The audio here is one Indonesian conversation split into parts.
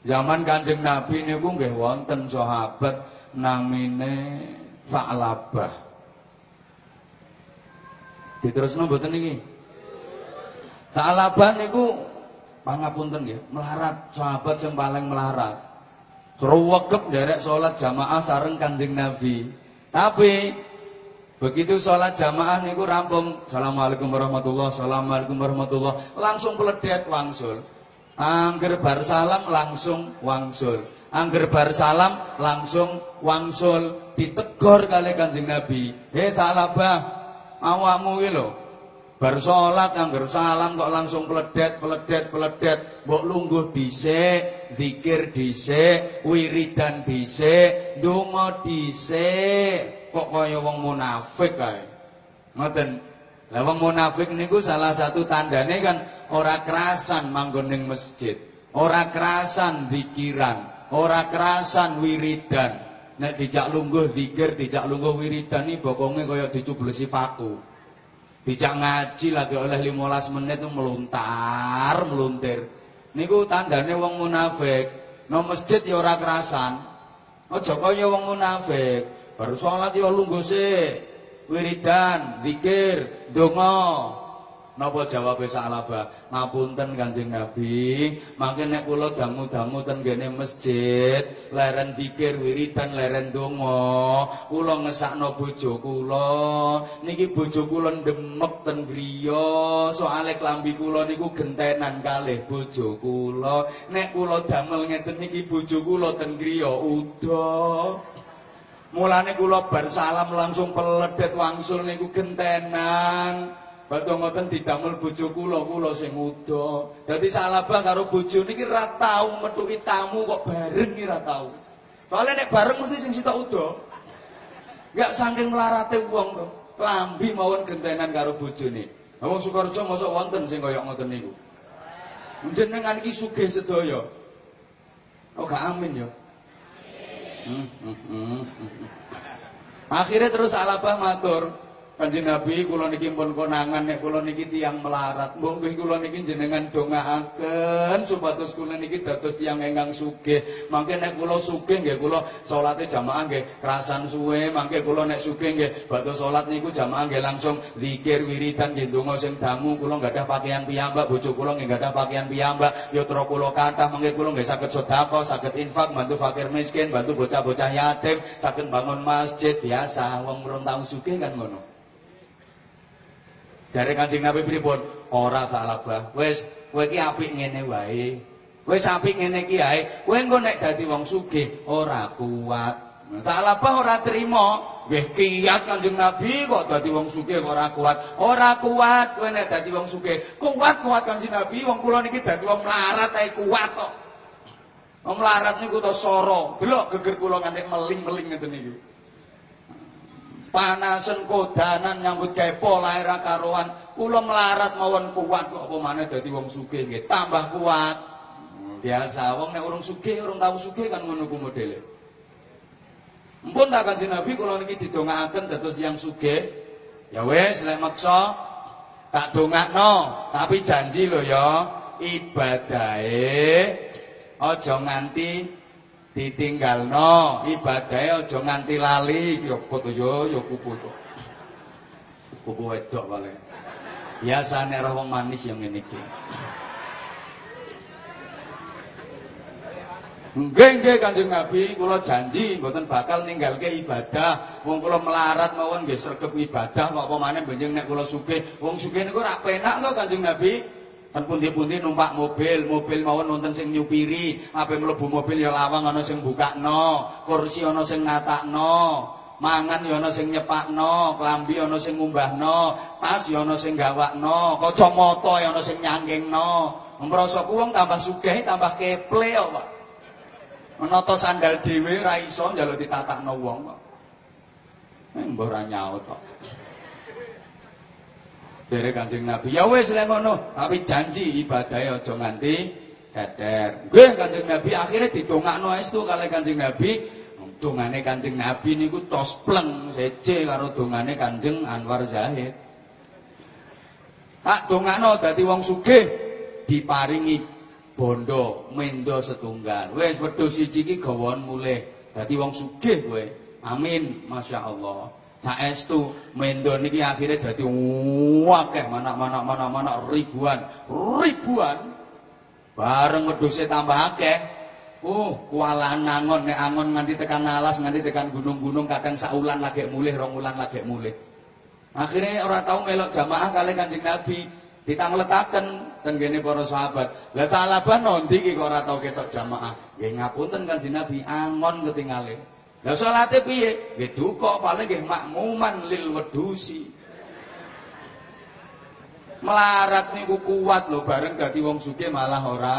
Zaman Kanjeng Nabi niku nggih wonten sahabat namine Fa'labah. Diterusno mboten niki? Fa'labah niku pangapunten nggih, melarat sahabat yang paling melarat. Ruwegep derek salat jamaah sareng Kanjeng Nabi. Tapi begitu sholat jamaah niku rampung, Assalamualaikum warahmatullah, Assalamualaikum warahmatullah, langsung peledet wangsul. Angger bar salam langsung wangsul. Angger bar salam langsung wangsul. Ditegor kali Kanjeng Nabi. "Hei salabah, awakmu iki lho. Bar salat angger salam kok langsung peledet, peledet, peledet. Mbok lungguh dhisik, zikir dhisik, wiridan dhisik, donga dhisik. Kok kaya wong munafik kae. Ngoten. Lah wong munafik niku salah satu tandane kan ora kerasan manggon ning masjid, ora kerasan zikiran, ora kerasan wiridan. Nek dijak lungguh zikir, dijak lungguh wiridan iki bokonge kaya dicublesi paku. Dijak ngaji lagi oleh 15 menit meluntar, meluntir. Niku tandane wong munafik. No masjid ya ora kerasan. Aja kaya wong munafik. Baru salat ya lungguh sik wiridan, zikir, donga. Napa jawabe salaba? Ngapunten Kanjeng Nabi, mangke nek kula dangu-dangu ten kene masjid, leren zikir, wiridan, leren donga, kula ngesakno bojo kula. Niki bojo kula demek ten griya, soale klambi kula niku gentenan kalih bojo kula. Nek kula damel ngeten niki bojo kula ten griya udah Mulane kula bar salam langsung peledet wangsul niku gentenan. Batu ngoten didamel bojo kula, kula sing uda. Dadi salabah karo bojo niki ra tau metuki tamu kok bareng iki ra tau. Soale nek bareng mesti sing sitok uda. Enggak saking melarate wong to. Klambi mawon gentenan karo bojone. Wong Sukarjo mosok wonten sing kaya ngoten niku. Jenengan iki sugih sedaya. Oh gak amin ya. Akhirnya terus Alabah matur, Kanjeng Nabi kula niki pun konangan nek kula niki tiyang melarat. Mbok nggih kula niki jenengan dongaaken supados kula niki dados tiyang ingkang sugih. Mangke nek kula sugih nggih kula salate jamaah nggih kerasan suwe. Mangke kula nek sugih nggih badhe salat niku jamaah nggih langsung zikir wiridan nggih donga sing dangu kula gadah pakaian piyambak, bojo kula nggih gadah pakaian piyambak. Yatra kula kathah mangke kula nggih saged sedekah, saged infak, bantu fakir miskin, bantu bocah-bocah yatim, saged bangun masjid biasa. Wong urung tau sugih kan ngono. Dari Kanjeng Nabi pripun? Ora salabah. Wis kowe iki apik ngene wae. Wis apik ngene iki ae. Kowe engko nek dadi wong sugih ora kuat. Salabah ora trima. Nggih kiat Kanjeng Nabi kok dadi wong sugih kok ora kuat. Ora kuat kowe nek dadi wong sugih. Kuat kuat Kanjeng Nabi wong kula niki dadi wong melarat ae kuat kok. Wong melarat niku to soro. Delok geger kula nganti meling-meling ngeten niku. Panasen kodanan nyambut kepo lahir karuan. Kula melarat mawon kuat kok apa maneh dadi wong sugih nggih. Tambah kuat. Biasa wong nek urung sugih urung tau sugih kan ngono ku modele. Mpun tak kanjeng Nabi kula niki didongaaken dados yang sugih. Ya wis lek maksa tak dongakno. Tapi janji lho ya ibadahe aja nganti ditinggalno ibadahe aja nganti lali ya to yo ya kupu to kupu wedok paling biasane roh manis yang ngene iki Nggih nggih Kanjeng Nabi, kula janji mboten bakal ninggalke ibadah. Wong kula melarat mawon nggih sregep ibadah apa maneh benjing nek kula sugih. Wong sugih niku ora penak to Kanjeng Nabi. Kan pundi-pundi numpak mobil, mobil mawon wonten sing nyupiri, ape mlebu mobil ya lawang ana sing bukakno, kursi ana sing ngatakno, mangan ya ana sing nyepakno, klambi ana sing ngumbahno, tas ya ana sing gawakno, kacamata ya ana sing nyangkingno. Mrasa ku wong tambah sugih tambah keple ya, Pak. Menata sandal dhewe ora iso njaluk ditatakno wong kok. Eh mbah ora nyaut kok. Jere Kanjeng Nabi, ya wis lek ngono, tapi janji ibadahe aja nganti dader. Nggih Kanjeng Nabi akhirnya didongakno estu kali Kanjeng Nabi. Dongane Kanjeng Nabi niku tospleng sece karo dongane Kanjeng Anwar Zahid. Tak dongakno dadi wong sugih diparingi bondo mendo setunggal. Wis wedhus siji iki gawon mulih dadi wong sugih kowe. Amin, Masya Allah. Saestu mendo niki akhirnya dadi wakeh mana-mana mana-mana ribuan, ribuan. Bareng wedhuse tambah akeh. Uh, kualan angon nek angon nganti tekan alas, nganti tekan gunung-gunung kadang saulan lagi mulih, rong ulan lagi mulih. Akhirnya orang tahu melok jamaah kali Kanjeng Nabi ditangletaken ten gene para sahabat. Lah salabah nondi iki kok ora ketok jamaah. Nggih ngapunten Kanjeng Nabi angon ketingale. Lah salate piye? Nggih duka paling nggih makmuman lil wedusi. Melarat niku kuat lho bareng dadi wong sugih malah ora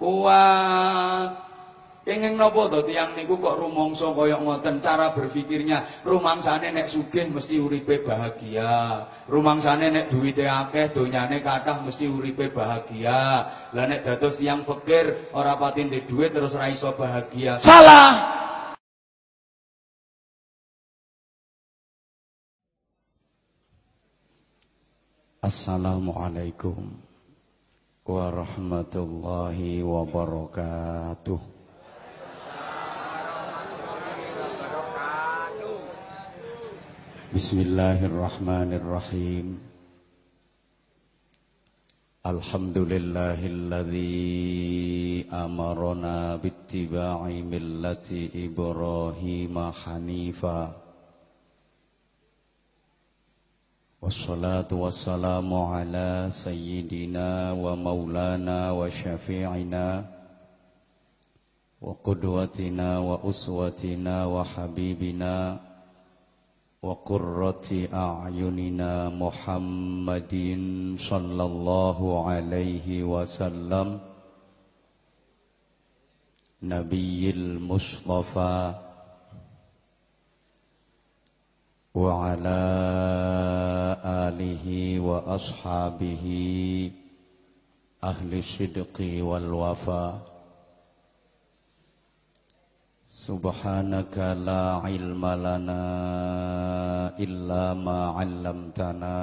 kuat. Kenging napa to tiyang niku kok rumangsa kaya ngoten cara berpikirnya. Rumangsane nek sugih mesti uripe bahagia. Rumangsane nek duwite akeh donyane kathah mesti uripe bahagia. Lah nek dados tiyang fakir ora pati dhuwit terus ra iso bahagia. Salah. Assalamualaikum warahmatullahi wabarakatuh. Bismillahirrahmanirrahim. Alhamdulillahilladzi amarona bittiba'i millati Ibrahim hanifa. والصلاة والسلام على سيدنا ومولانا وشفيعنا وقدوتنا وأسوتنا وحبيبنا وقرة أعيننا محمد صلى الله عليه وسلم نبي المصطفى وعلى آله وأصحابه أهل الصدق والوفاء سبحانك لا علم لنا إلا ما علمتنا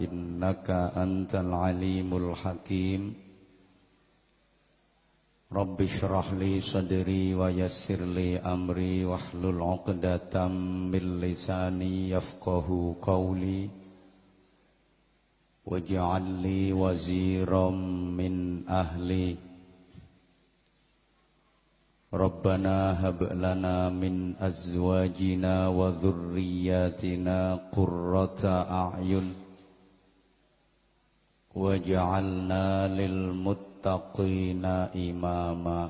إنك أنت العليم الحكيم. رب اشرح لي صدري ويسر لي أمري واحلل عقدة من لساني يفقه قولي واجعل لي وزيرا من أهلي. ربنا هب لنا من أزواجنا وذرياتنا قرة أعين واجعلنا للمتقين للمتقين إماما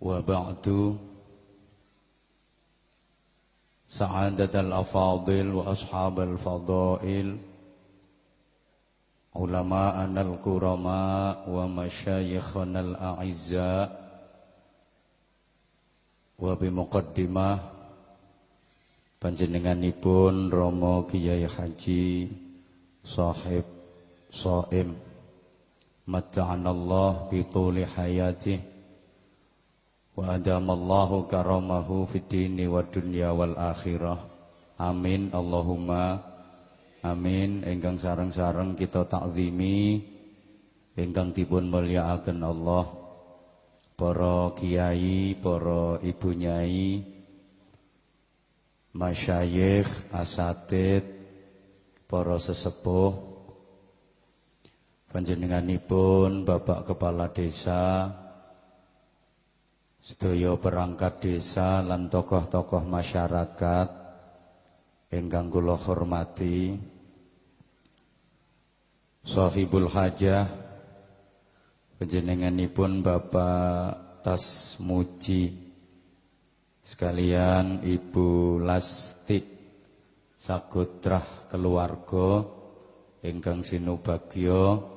وبعد سعادة الأفاضل وأصحاب الفضائل علماءنا الكرماء ومشايخنا الأعزاء وبمقدمة panjenenganipun Romo Kiai Haji Sahib Soim tuli hayatih wa adamallahu karamahu fid dini wa dunya wal akhirah. Amin Allahumma. Amin. Engkang sareng-sareng kita takzimi engkang dipun mulyakaken Allah. Para kiai para ibu nyai masyayikh asatid para sesepuh panjenenganipun Bapak Kepala Desa sedaya perangkat desa lan tokoh-tokoh masyarakat ingkang kula hormati Sahibul Hajah panjenenganipun Bapak Tasmuji sekalian Ibu Lasti Sakutrah keluarga ingkang sinubagya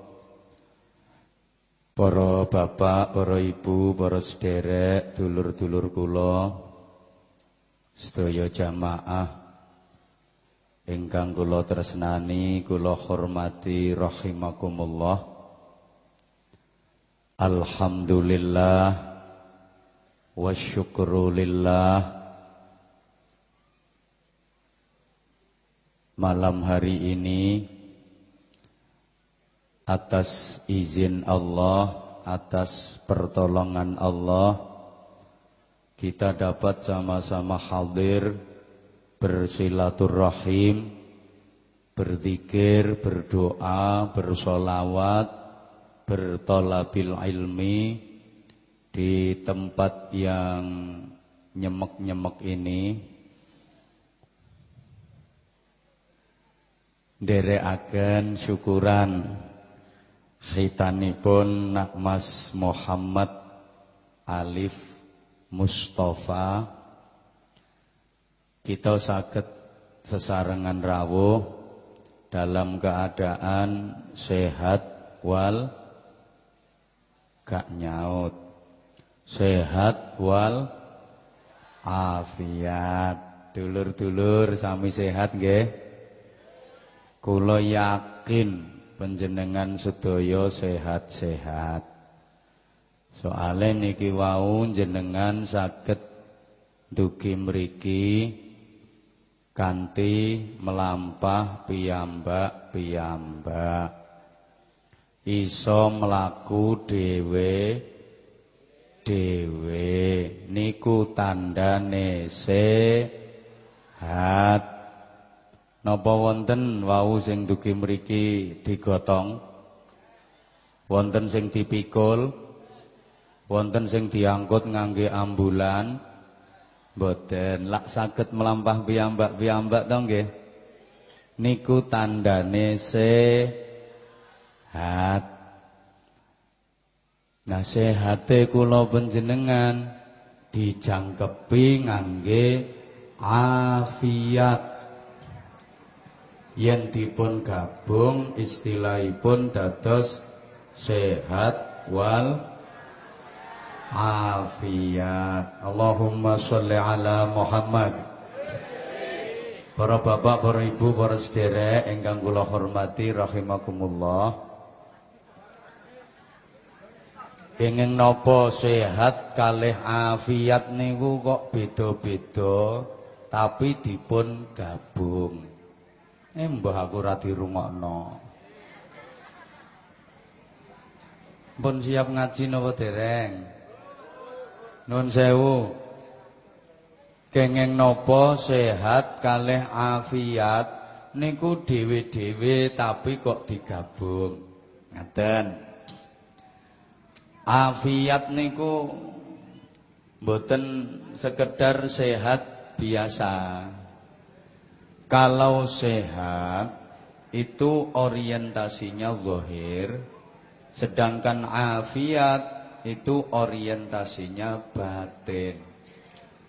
Para bapak, para ibu, para sederek, dulur-dulur kula, sedaya jamaah ingkang kula tresnani, kula hormati rahimakumullah. Alhamdulillah wa syukrulillah. Malam hari ini atas izin Allah, atas pertolongan Allah, kita dapat sama-sama hadir bersilaturahim, berzikir, berdoa, bersolawat, bertolabil ilmi di tempat yang nyemek-nyemek ini. Dereaken syukuran khitanipun nak Mas Muhammad Alif Mustafa. Kita sakit sesarengan rawuh dalam keadaan sehat wal gak nyaut. Sehat wal afiat. Dulur-dulur sami sehat nggih. Kula yakin panjenengan sedaya sehat-sehat. Soale niki wau jenengan saged dugi mriki kanthi melampah piyambak-piyambak. Iso mlaku dhewe dhewe niku tandane sehat. Napa wonten wau sing dugi mriki digotong? Wonten sing dipikul? Wonten sing diangkut ngangge ambulan? Mboten, lak saged melampah piyambak-piyambak to nggih. Niku tandane sehat. Sehate kula panjenengan dijangkepi ngangge afiat yen dipun gabung istilahipun dados sehat wal afiat. Allahumma sholli ala Muhammad. Para bapak, para ibu, para sederek ingkang kula hormati rahimakumullah. Ingin nopo sehat kalih afiat niku kok beda-beda tapi dipun gabung. Eh mbah aku ora dirungokno. Pun siap ngaji napa dereng? Nun sewu. Kenging nopo sehat kalih afiat niku dhewe-dhewe tapi kok digabung. Ngaten. Afiat niku mboten sekedar sehat biasa. Kalau sehat itu orientasinya zahir, sedangkan afiat itu orientasinya batin.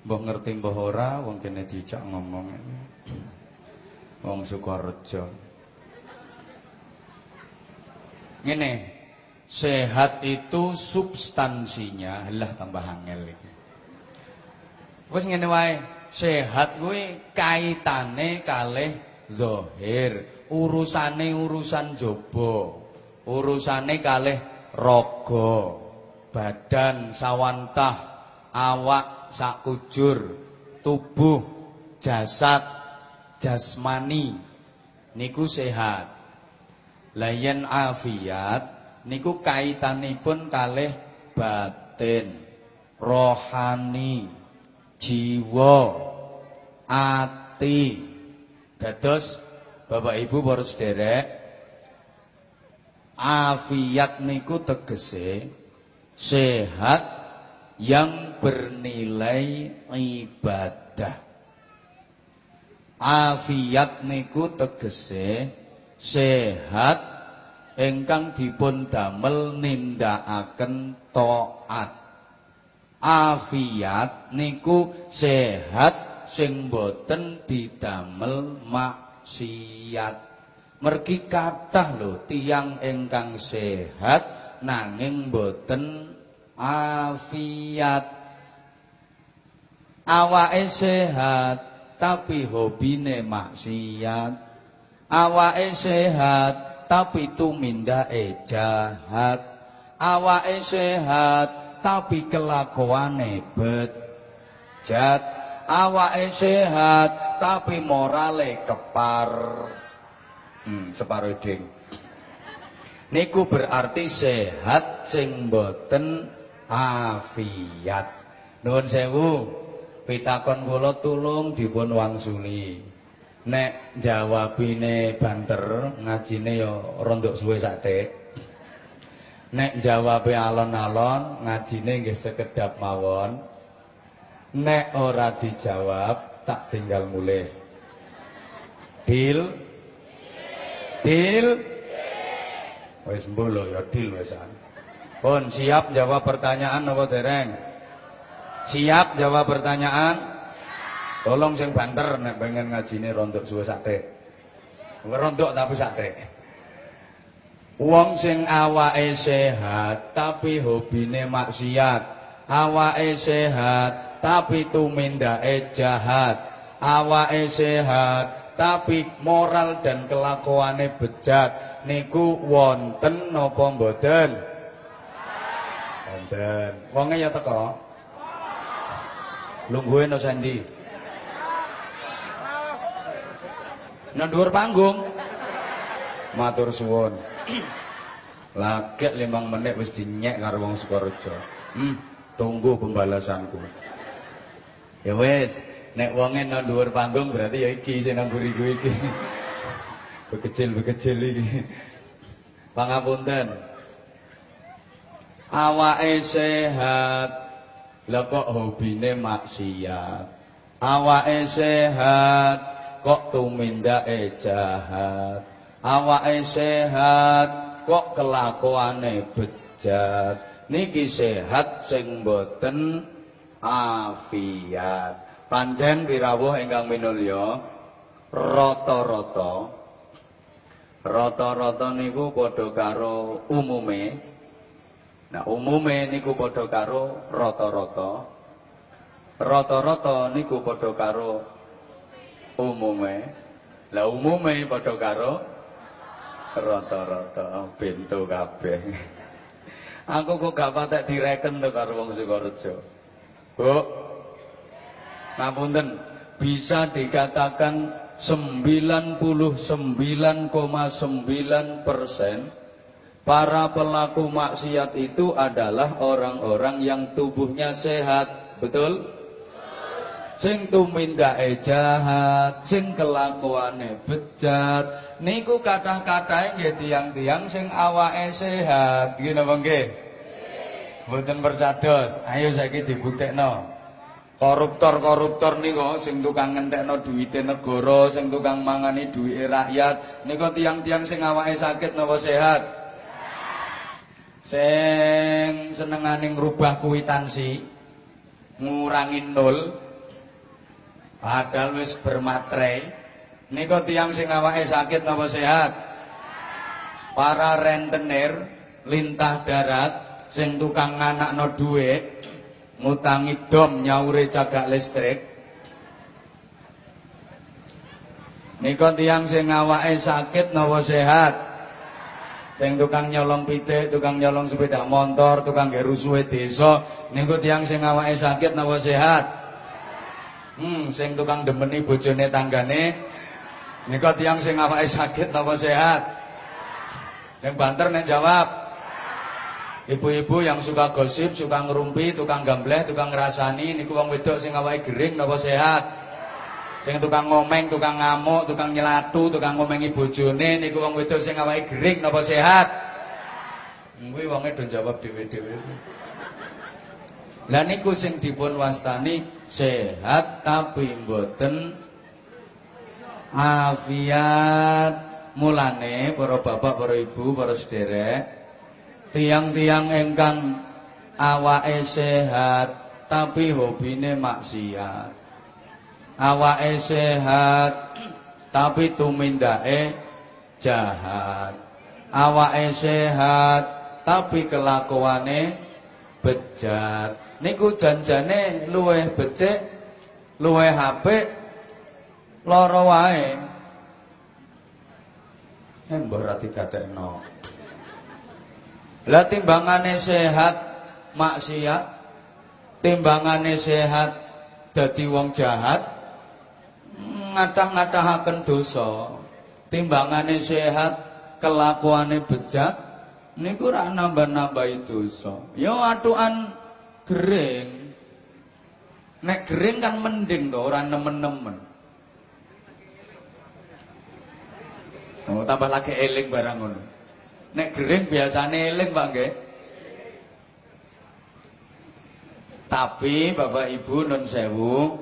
Mbah ngerti mbah ora wong kene dijak ngomong. Wong Sukorejo. Ngene, sehat itu substansinya, lah tambah angel iki. Wis ngene wae sehat kuwi kaitane kalih zahir, urusane urusan jaba, urusane kalih raga, badan sawantah, awak sakujur, tubuh, jasad, jasmani niku sehat. Layan afiat niku kaitanipun kalih batin, rohani, jiwa ati. Dados Bapak Ibu para sederek afiat niku tegese sehat yang bernilai ibadah. Afiat niku tegese sehat ingkang dipun damel nindakaken taat. Afiat niku sehat sing boten didamel maksiat. Mergi kathah lho tiang ingkang sehat nanging boten afiat. Awake sehat tapi hobine maksiat. Awake sehat tapi tumindake jahat. Awake sehat tapi kelakuane bejat awake sehat tapi morale kepar. Hmm, separo ding. Niku berarti sehat sing boten afiat. Nuwun sewu, pitakon kula tulung dipun wangsuli. Nek jawabine banter, ngajine ya rondok suwe sakthik. Nek jawabe alon-alon, ngajine nggih sekedap mawon. Nek ora dijawab, tak tinggal mulih. Deal? Deal? Wis mbolo ya deal wisan. Pun siap jawab pertanyaan apa dereng? Siap jawab pertanyaan? Tolong sing banter nek pengen ngajine rontok suwe sakte. Rontok tapi sakte. Wong sing awake sehat tapi hobine maksiat. Awake sehat tapi tumindake jahat. Awake sehat tapi moral dan kelakuane bejat. Niku wonten napa mboten? Wonten. Wonge ya teko. Lungguhe no sandi. Nang dhuwur panggung. Matur suwun. Lagek limang menit wis dinyek karo wong Sukorejo. Hmm, tunggu pembalasanku. Ya wis, nek wonge nang dhuwur panggung berarti ya iki sing nang buriku iki. Bekecil-bekecil iki. Pangapunten. Awake sehat, lah kok hobine maksiat. Awake sehat, kok tumindake jahat. Awake sehat, kok kelakuane bejat. Niki sehat sing boten afiat. Pancen pirawuh ingkang minulya rata-rata rata-rata niku padha karo umume Nah, umume niku padha karo rata-rata. Rata-rata niku padha karo umume. Lah umume padha karo rata-rata bento kabeh. Aku kok gak patek direken to karo wong Sukorejo. Bu. Ngapunten, bisa dikatakan 99,9 persen para pelaku maksiat itu adalah orang-orang yang tubuhnya sehat, betul? Sing tumindake jahat, sing kelakuane bejat. Niku kathah-kathahe nggih tiang-tiang sing awake sehat. Nggih napa nggih? Mboten percados. Ayo saiki dibuktekno. Koruptor-koruptor niku sing tukang ngentekno duwite negara, sing tukang mangani duwike rakyat, niku tiang-tiang sing awake sakit napa sehat? Sing senengane ngrubah kuitansi, ngurangi nol, padahal wis bermaterai. Niku tiang sing awake sakit napa sehat? Para rentenir lintah darat sing tukang nganakno dhuwit ngutangi dom nyaure cagak listrik Nika tiang sing awake sakit napa sehat sing tukang nyolong pitik tukang nyolong sepeda motor tukang ngger rusuhe desa niku tiang sing awake sakit napa sehat Hmm sing tukang demeni bojone tanggane nika tiang sing awake sakit napa sehat Sing banter nek jawab Ibu-ibu yang suka gosip, suka ngerumpi, tukang gambleh, tukang ngrasani niku wong wedok sing awake gering napa sehat? Sing tukang ngomeng, tukang ngamuk, tukang nyelatu, tukang ngomengi bojone niku wong wedok sing awake gering napa sehat? Kuwi wonge do jawab dhewe-dhewe. Lah niku sing dipun wastani sehat tapi mboten afiat. Mulane para bapak, para ibu, para sederek tiang-tiang engkang awake sehat tapi hobine maksiat. Awake sehat tapi tumindake jahat. Awake sehat tapi kelakuane bejat. Niku janjane luweh becik, luweh apik, lara wae. Mbah ra digatekno. Lah timbangane sehat maksiat, timbangane sehat dadi wong jahat, ngadah-ngadahaken dosa. Timbangane sehat kelakuane bejat, niku ora nambah-nambah dosa. Ya atukan gering. Nek gering kan mending to, ora nemen-nemen. Oh, tambah lagi eling barang ngono. Nek gering biasane eling, Pak nggih. Tapi Bapak Ibu nun sewu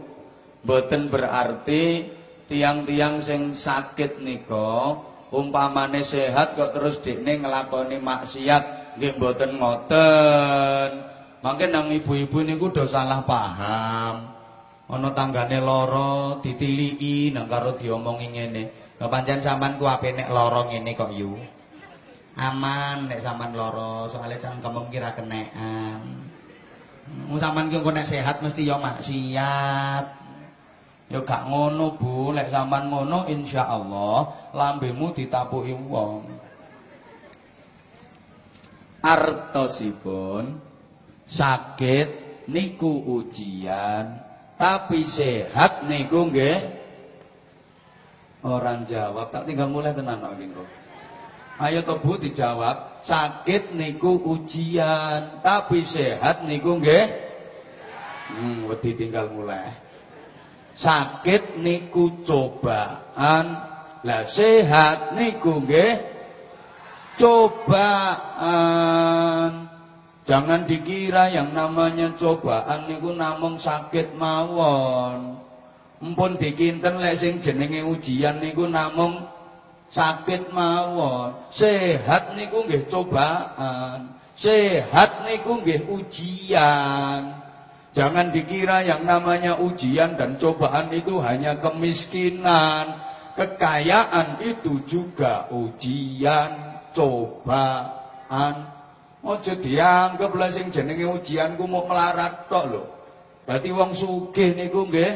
mboten berarti tiang-tiang sing sakit nika umpamane sehat kok terus dekne nglakoni maksiat nggih mboten ngoten. Mangke nang ibu-ibu niku do salah paham. Ana tanggane lara ditiliki nang karo diomongi ngene. Kok pancen sampean ku ape nek lara ngene kok yu. Aman nek sampean lara, soalnya cangkem kira kenekan. Wong sampean ki nek sehat mesti ya maksiat. Ya gak ngono, Bu. Lek sampean ngono insyaallah lambemu ditapuki wong. Artosipun sakit niku ujian, tapi sehat niku nggih orang jawab. Tak tinggal mulai tenan kok engko. Ayo to Bu dijawab, sakit niku ujian, tapi sehat niku nggih. Hmm, wedi tinggal mulai. Sakit niku cobaan, lah sehat niku nggih cobaan. Jangan dikira yang namanya cobaan niku namung sakit mawon. Mpun dikinten lek sing jenenge ujian niku namung sakit mawon. Sehat niku nggih cobaan. Sehat niku nggih ujian. Jangan dikira yang namanya ujian dan cobaan itu hanya kemiskinan. Kekayaan itu juga ujian, cobaan. Ojo dianggap lah sing jenenge ujian ku mau melarat tok lho. Berarti wong sugih niku nggih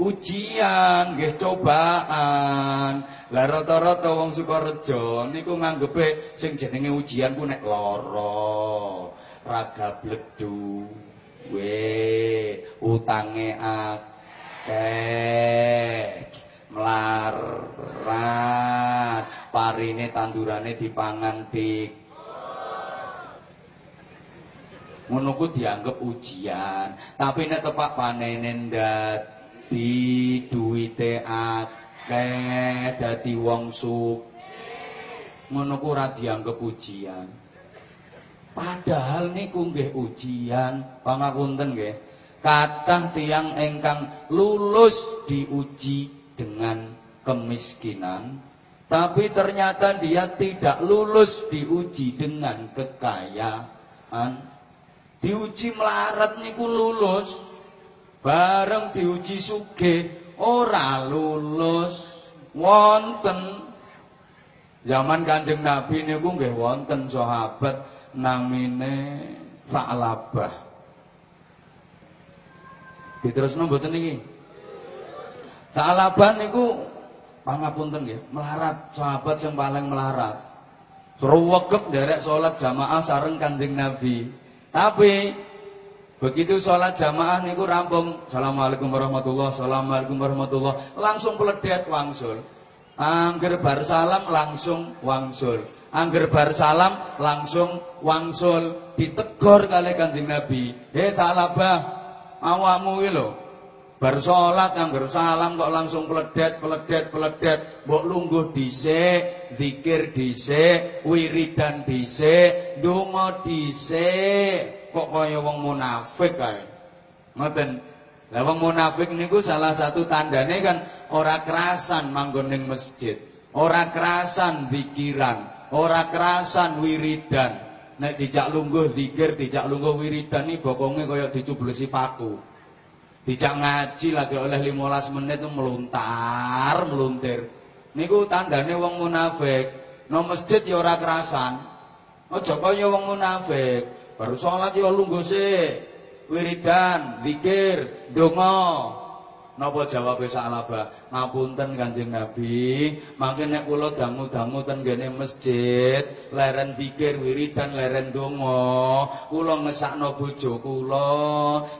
ujian, nggih cobaan. Lah rata-rata wong Sukorejo niku nganggepe sing jenenge ujian ku nek lara, raga bledu. we utange akeh melarat parine tandurane dipangan tik ku dianggap ujian tapi nek tepak panene dadi duwite akeh dadi wong suk ngono ku dianggap ujian Padahal niku nggih ujian, pangapunten nggih. Kathah tiang engkang lulus diuji dengan kemiskinan, tapi ternyata dia tidak lulus diuji dengan kekayaan. Diuji melarat niku lulus, bareng diuji suge ora lulus. Wonten zaman Kanjeng Nabi niku nggih wonten sahabat namine Sa'labah. Diterusno mboten niki. Sa'labah niku pangapunten nggih, melarat, sahabat yang paling melarat. Ruwegep derek salat jamaah sareng Kanjeng Nabi. Tapi begitu salat jamaah niku rampung, Assalamualaikum warahmatullahi Assalamualaikum warahmatullahi langsung peledet wangsul. Angger bar salam langsung wangsul. Angger bar salam langsung wangsul ditegor kali Kanjeng Nabi. "He salabah, awakmu iki. Bar salat angger salam kok langsung peledet, peledet, peledet. Mbok lungguh dhisik, zikir dhisik, wiridan dhisik, ndonga dhisik. Kok kaya wong munafik kae." Ngoten. Lah wong munafik niku salah satu tandane kan ora kerasan manggon ning masjid, ora kerasan zikiran, ora kerasan wiridan. Nek dijak lungguh zikir, dijak lungguh wiridan iki bokonge kaya dicublesi paku. Dijak ngaji lagi oleh 15 menit itu meluntar, meluntir. Niku tandane wong munafik. No masjid ya ora kerasan. Aja kaya wong munafik. Baru salat ya lungguh. Wiridan, zikir, donga. Napa jawabe Salaba? Ngapunten Kanjeng Nabi, mangke nek kula dangu-dangu ten gene masjid, leren zikir wiridan leren donga, kula ngesakno bojo kula.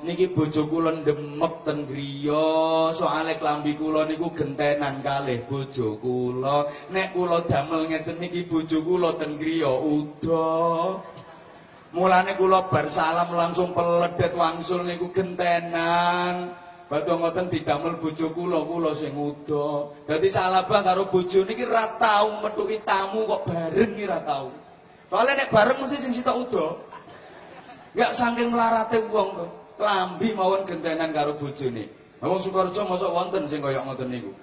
Niki bojo kula demek ten griya, soale klambi kula niku gentenan kalih bojo kula. Nek kula damel ngeten niki bojo kula ten griya uda. Mulane kula bar salam langsung peledet wangsul niku gentenan. Batu ngoten didamel bojo kula, kula sing uda. Dadi salabah karo bojo niki ra tau methuki tamu kok bareng iki ra tau. Soale nek bareng mesti sing sitok uda. Ya saking melarate wong kok. Klambi mawon gentenan karo bojone. Wong Sukarjo mosok wonten sing kaya ngoten niku.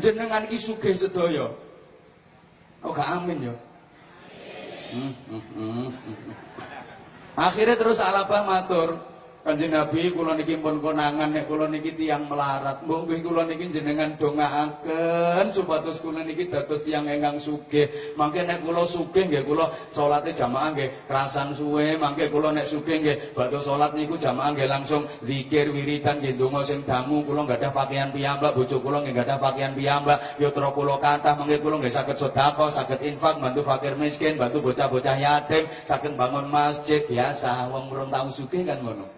Jenengan iki sugih sedaya. Kok gak amin ya? Hmm, hmm, hmm, hmm. Akhirnya terus Alabah matur, Kanjeng Nabi kula niki pun konangan nek kula niki tiyang melarat. Mbok nggih kula niki jenengan dongaaken supados kula niki dados tiyang ingkang sugih. Mangke nek kula sugih nggih kula salate jamaah nggih rasan suwe. Mangke kula nek sugih nggih badhe salat niku jamaah nggih langsung zikir wiridan nggih donga sing dangu kula ada pakaian piyambak, bojo kula nggih ada pakaian piyambak. Ya tra kula kathah mangke kula nggih saged sedekah, saged infak bantu fakir miskin, bantu bocah-bocah yatim, saged bangun masjid biasa wong urung tau sugih kan ngono.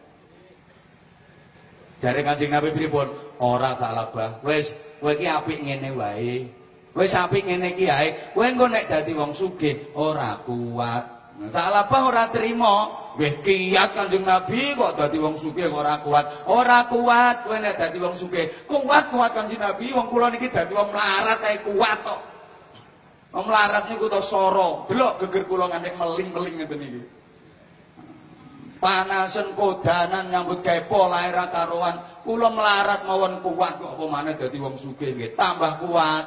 Jare Kanjeng Nabi pripun? Ora salabah. Wis, kowe iki apik ngene wae. Wis apik ngene iki ae. Kowe engko nek dadi wong sugih ora kuat. Salabah ora trima. Nggih kiat Kanjeng Nabi kok dadi wong sugih ora kuat. Ora kuat kowe nek dadi wong sugih. Kuat-kuat Kanjeng Nabi wong kula niki dadi wong melarat ae kuat kok. Wong melarat niku to soro. Delok geger kula nganti meling-meling ngeten iki. Panasen kodanan nyambut gawe pola era karuan kula melarat mawon kuat kok. Apa maneh dadi wong sugih nggih? Tambah kuat.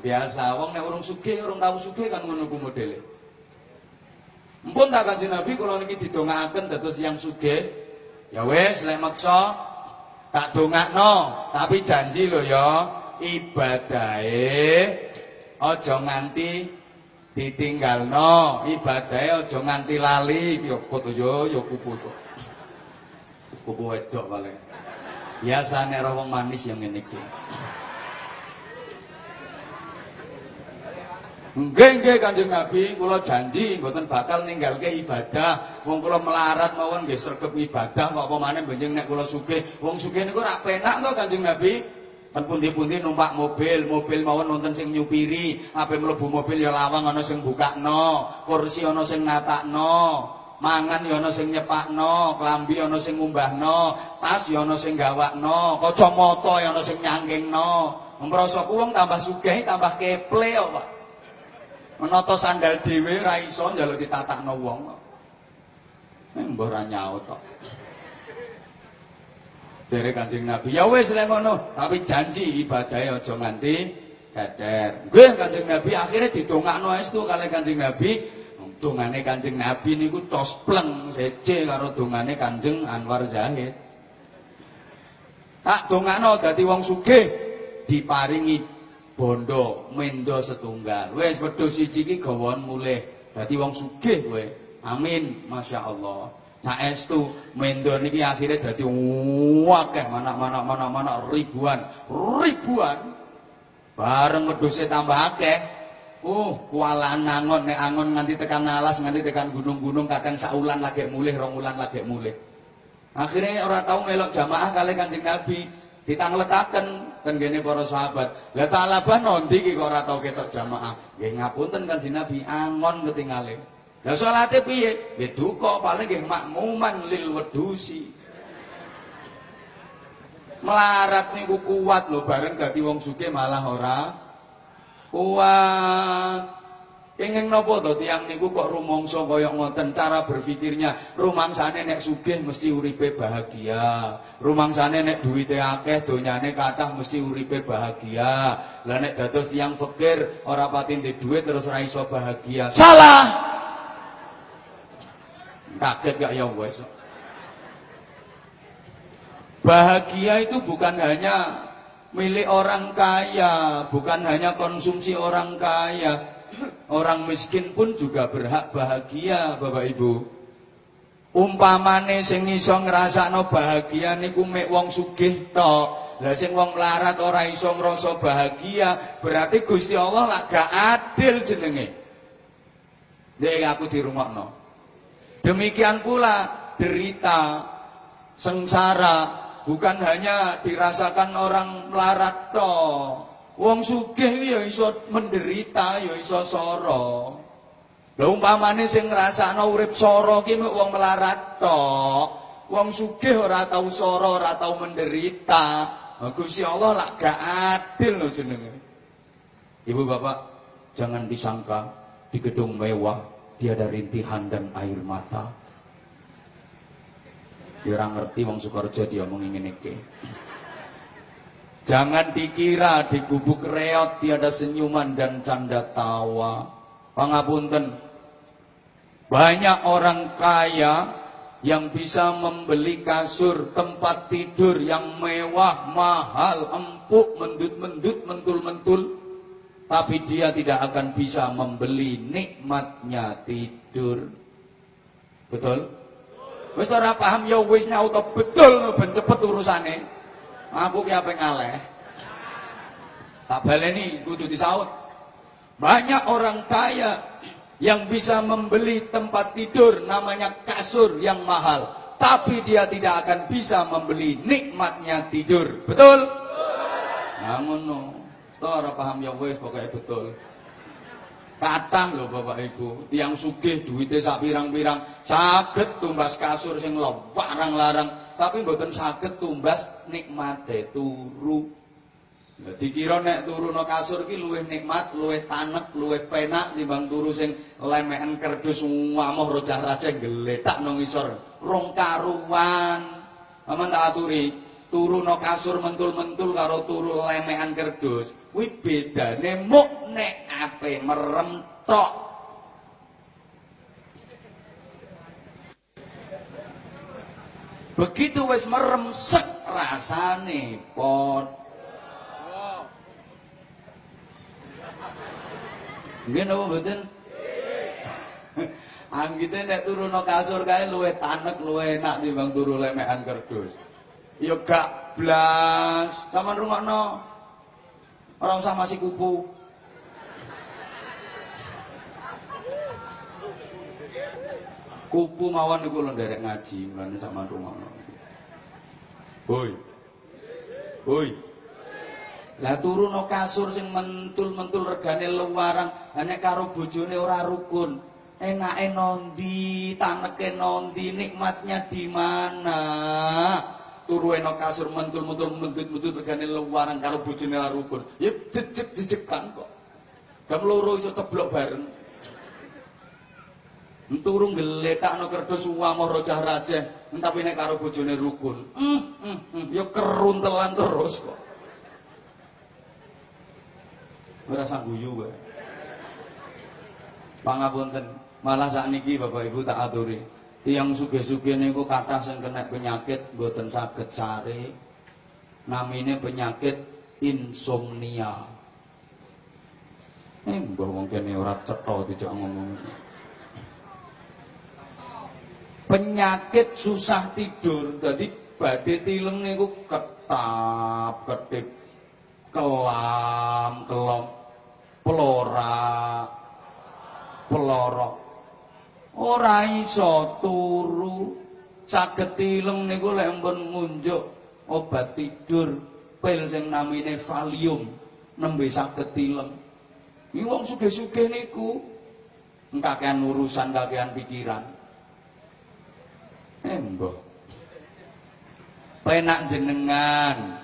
Biasa wong nek urung sugih urung tau sugih kan ngono ku modele. Mpun tak kanjeng Nabi kula niki didongaaken dados yang sugih. Ya wis lek maksa tak dongakno. Tapi janji lho ya ibadahe aja nganti ditinggalno ibadahe aja nganti lali iki apa to yo yo kupu to kupu wedok paling biasa nek manis yang ngene iki Nggih Kanjeng Nabi, kula janji mboten bakal ninggalke ibadah. Wong kula melarat mawon nggih sregep ibadah kok apa maneh benjing nek kula sugih. Wong sugih niku ora penak to Kanjeng Nabi. Kan pundi-pundi numpak mobil, mobil mawon wonten sing nyupiri, ape mlebu mobil ya lawang ana sing bukakno, kursi ana sing natakno, mangan ya ana sing nyepakno, klambi ana sing ngumbahno, tas ya ana sing gawakno, kacamata ya ana sing nyangkingno. Mrasa ku wong tambah sugih tambah keple kok, Pak. Menata sandal dhewe ra iso njaluk ditatakno wong. Eh mbah ra nyaut. Dari Kanjeng Nabi, ya wis lek ngono, tapi janji ibadahe aja nganti gader. Nggih Kanjeng Nabi akhirnya didongakno estu kali Kanjeng Nabi. Dongane Kanjeng Nabi niku pleng sece karo dongane Kanjeng Anwar Zahid. Tak dongakno dadi wong sugih diparingi bondo mendo setunggal. Wis wedhus siji gawon mulih dadi wong sugih kowe. Amin, Masya Allah. Saestu mendo niki akhirnya dadi akeh manak-manak manak-manak ribuan, ribuan. Bareng wedhuse tambah akeh. Uh, kualan angon nek angon nganti tekan alas, nganti tekan gunung-gunung kadang saulan lagi mulih, rong ulan lagi mulih. Akhirnya orang tahu melok jamaah kali Kanjeng Nabi ditangletaken ten gene para sahabat. Lah salabah nondi iki kok ora tau ketok jamaah. Nggih ngapunten Kanjeng Nabi angon ketingale. Lah salate piye? Nggih duka paling nggih makmuman lil wedusi. Melarat niku kuat lho bareng dadi wong sugih malah ora kuat. Kenging napa to tiyang niku kok rumangsa kaya ngoten cara berpikirnya. Rumangsane nek sugih mesti uripe bahagia. Rumangsane nek duwite akeh donyane kathah mesti uripe bahagia. Lah nek dados tiyang fakir ora pati ndek dhuwit terus ora iso bahagia. Salah. Kaget gak ya wes. Bahagia itu bukan hanya milik orang kaya, bukan hanya konsumsi orang kaya. Orang miskin pun juga berhak bahagia, Bapak Ibu. Umpamane sing iso ngrasakno bahagia niku mek wong sugih tok. Lah sing wong melarat ora iso ngrasa bahagia, berarti Gusti Allah lak gak adil jenenge. Nek aku dirungokno. Demikian pula derita, sengsara bukan hanya dirasakan orang melarat tok. Wong sugih ya iso menderita, ya iso soro. Lah umpamane sing ngrasakno urip soro ki mek wong melarat tok. Wong sugih ora tau soro, ora tau menderita. Gusti Allah lak gak adil lho jenenge. Ibu bapak, jangan disangka di gedung mewah tiada rintihan dan air mata. Orang ngerti wong Sukorejo dia ngene iki. Jangan dikira di gubuk reot tiada senyuman dan canda tawa. Pangapunten, banyak orang kaya yang bisa membeli kasur tempat tidur yang mewah, mahal, empuk, mendut-mendut, mentul-mentul. Tapi dia tidak akan bisa membeli nikmatnya tidur. Betul? Wis ora paham ya wis nyauto betul ben cepet urusane. Aku ki ape ngaleh. Tak baleni kudu disaut. Banyak orang kaya yang bisa membeli tempat tidur namanya kasur yang mahal. Tapi dia tidak akan bisa membeli nikmatnya tidur. Betul? Namun no. Ora paham ya wis pokoknya betul. Kathah lho Bapak Ibu, tiang sugih duwite sak pirang-pirang saged tumbas kasur sing larang-larang, tapi mboten saged tumbas nikmate turu. Ya dikira nek turu no kasur ki luwih nikmat, luwih tanek, luwih penak timbang turu sing lemekan kerdus ngamoh rojah raja geletak nang ngisor. Rong karuan. Aman tak aturi, turu no kasur mentul-mentul karo turu lemekan kerdus. Kuwi bedane muk nek ape merem tok. Begitu wis merem sek rasane pot Nggih napa mboten? Anggite nek turun kasur kae luwih tanek, luwih enak timbang turu lemekan kerdus. Ya gak blas. Saman rungokno. Ora usah masih kupu. Kupu mawon niku lho nderek ngaji, mulane sampean rungokno. Hoi. Hoi. Lah turu no kasur sing mentul-mentul regane luwarang, nek karo bojone ora rukun. Enake nondi, taneke nondi, nikmatnya di mana? Turu no kasur mentul-mentul mendut-mendut regane luwarang karo bojone rukun. Ya jejeg-jejegan kok. Gam loro iso ceblok bareng. Turu ngletakno kertas uwamah rojah rajeh, tapi nek karo bojone rukun. Hmm, hmm, hmm, ya keruntelan terus kok. ora guyu kowe. Pangapunten, malah sakniki Bapak Ibu tak aturi. Tiang sugih-sugih niku kathah sing kena penyakit mboten saged sare. Namine penyakit insomnia. Eh, mbah wong kene ora cetha dijak ngomong. Penyakit susah tidur, jadi badhe tilem niku ketap, ketip, kelam, kelom pelora pelorok ora iso turu. Saged tilem niku lek ampun ngunjuk obat tidur pil sing namine Valium nembe saged tilem iki wong sugih-sugih niku. Engkakean urusan kakean pikiran. Eh mbah penak jenengan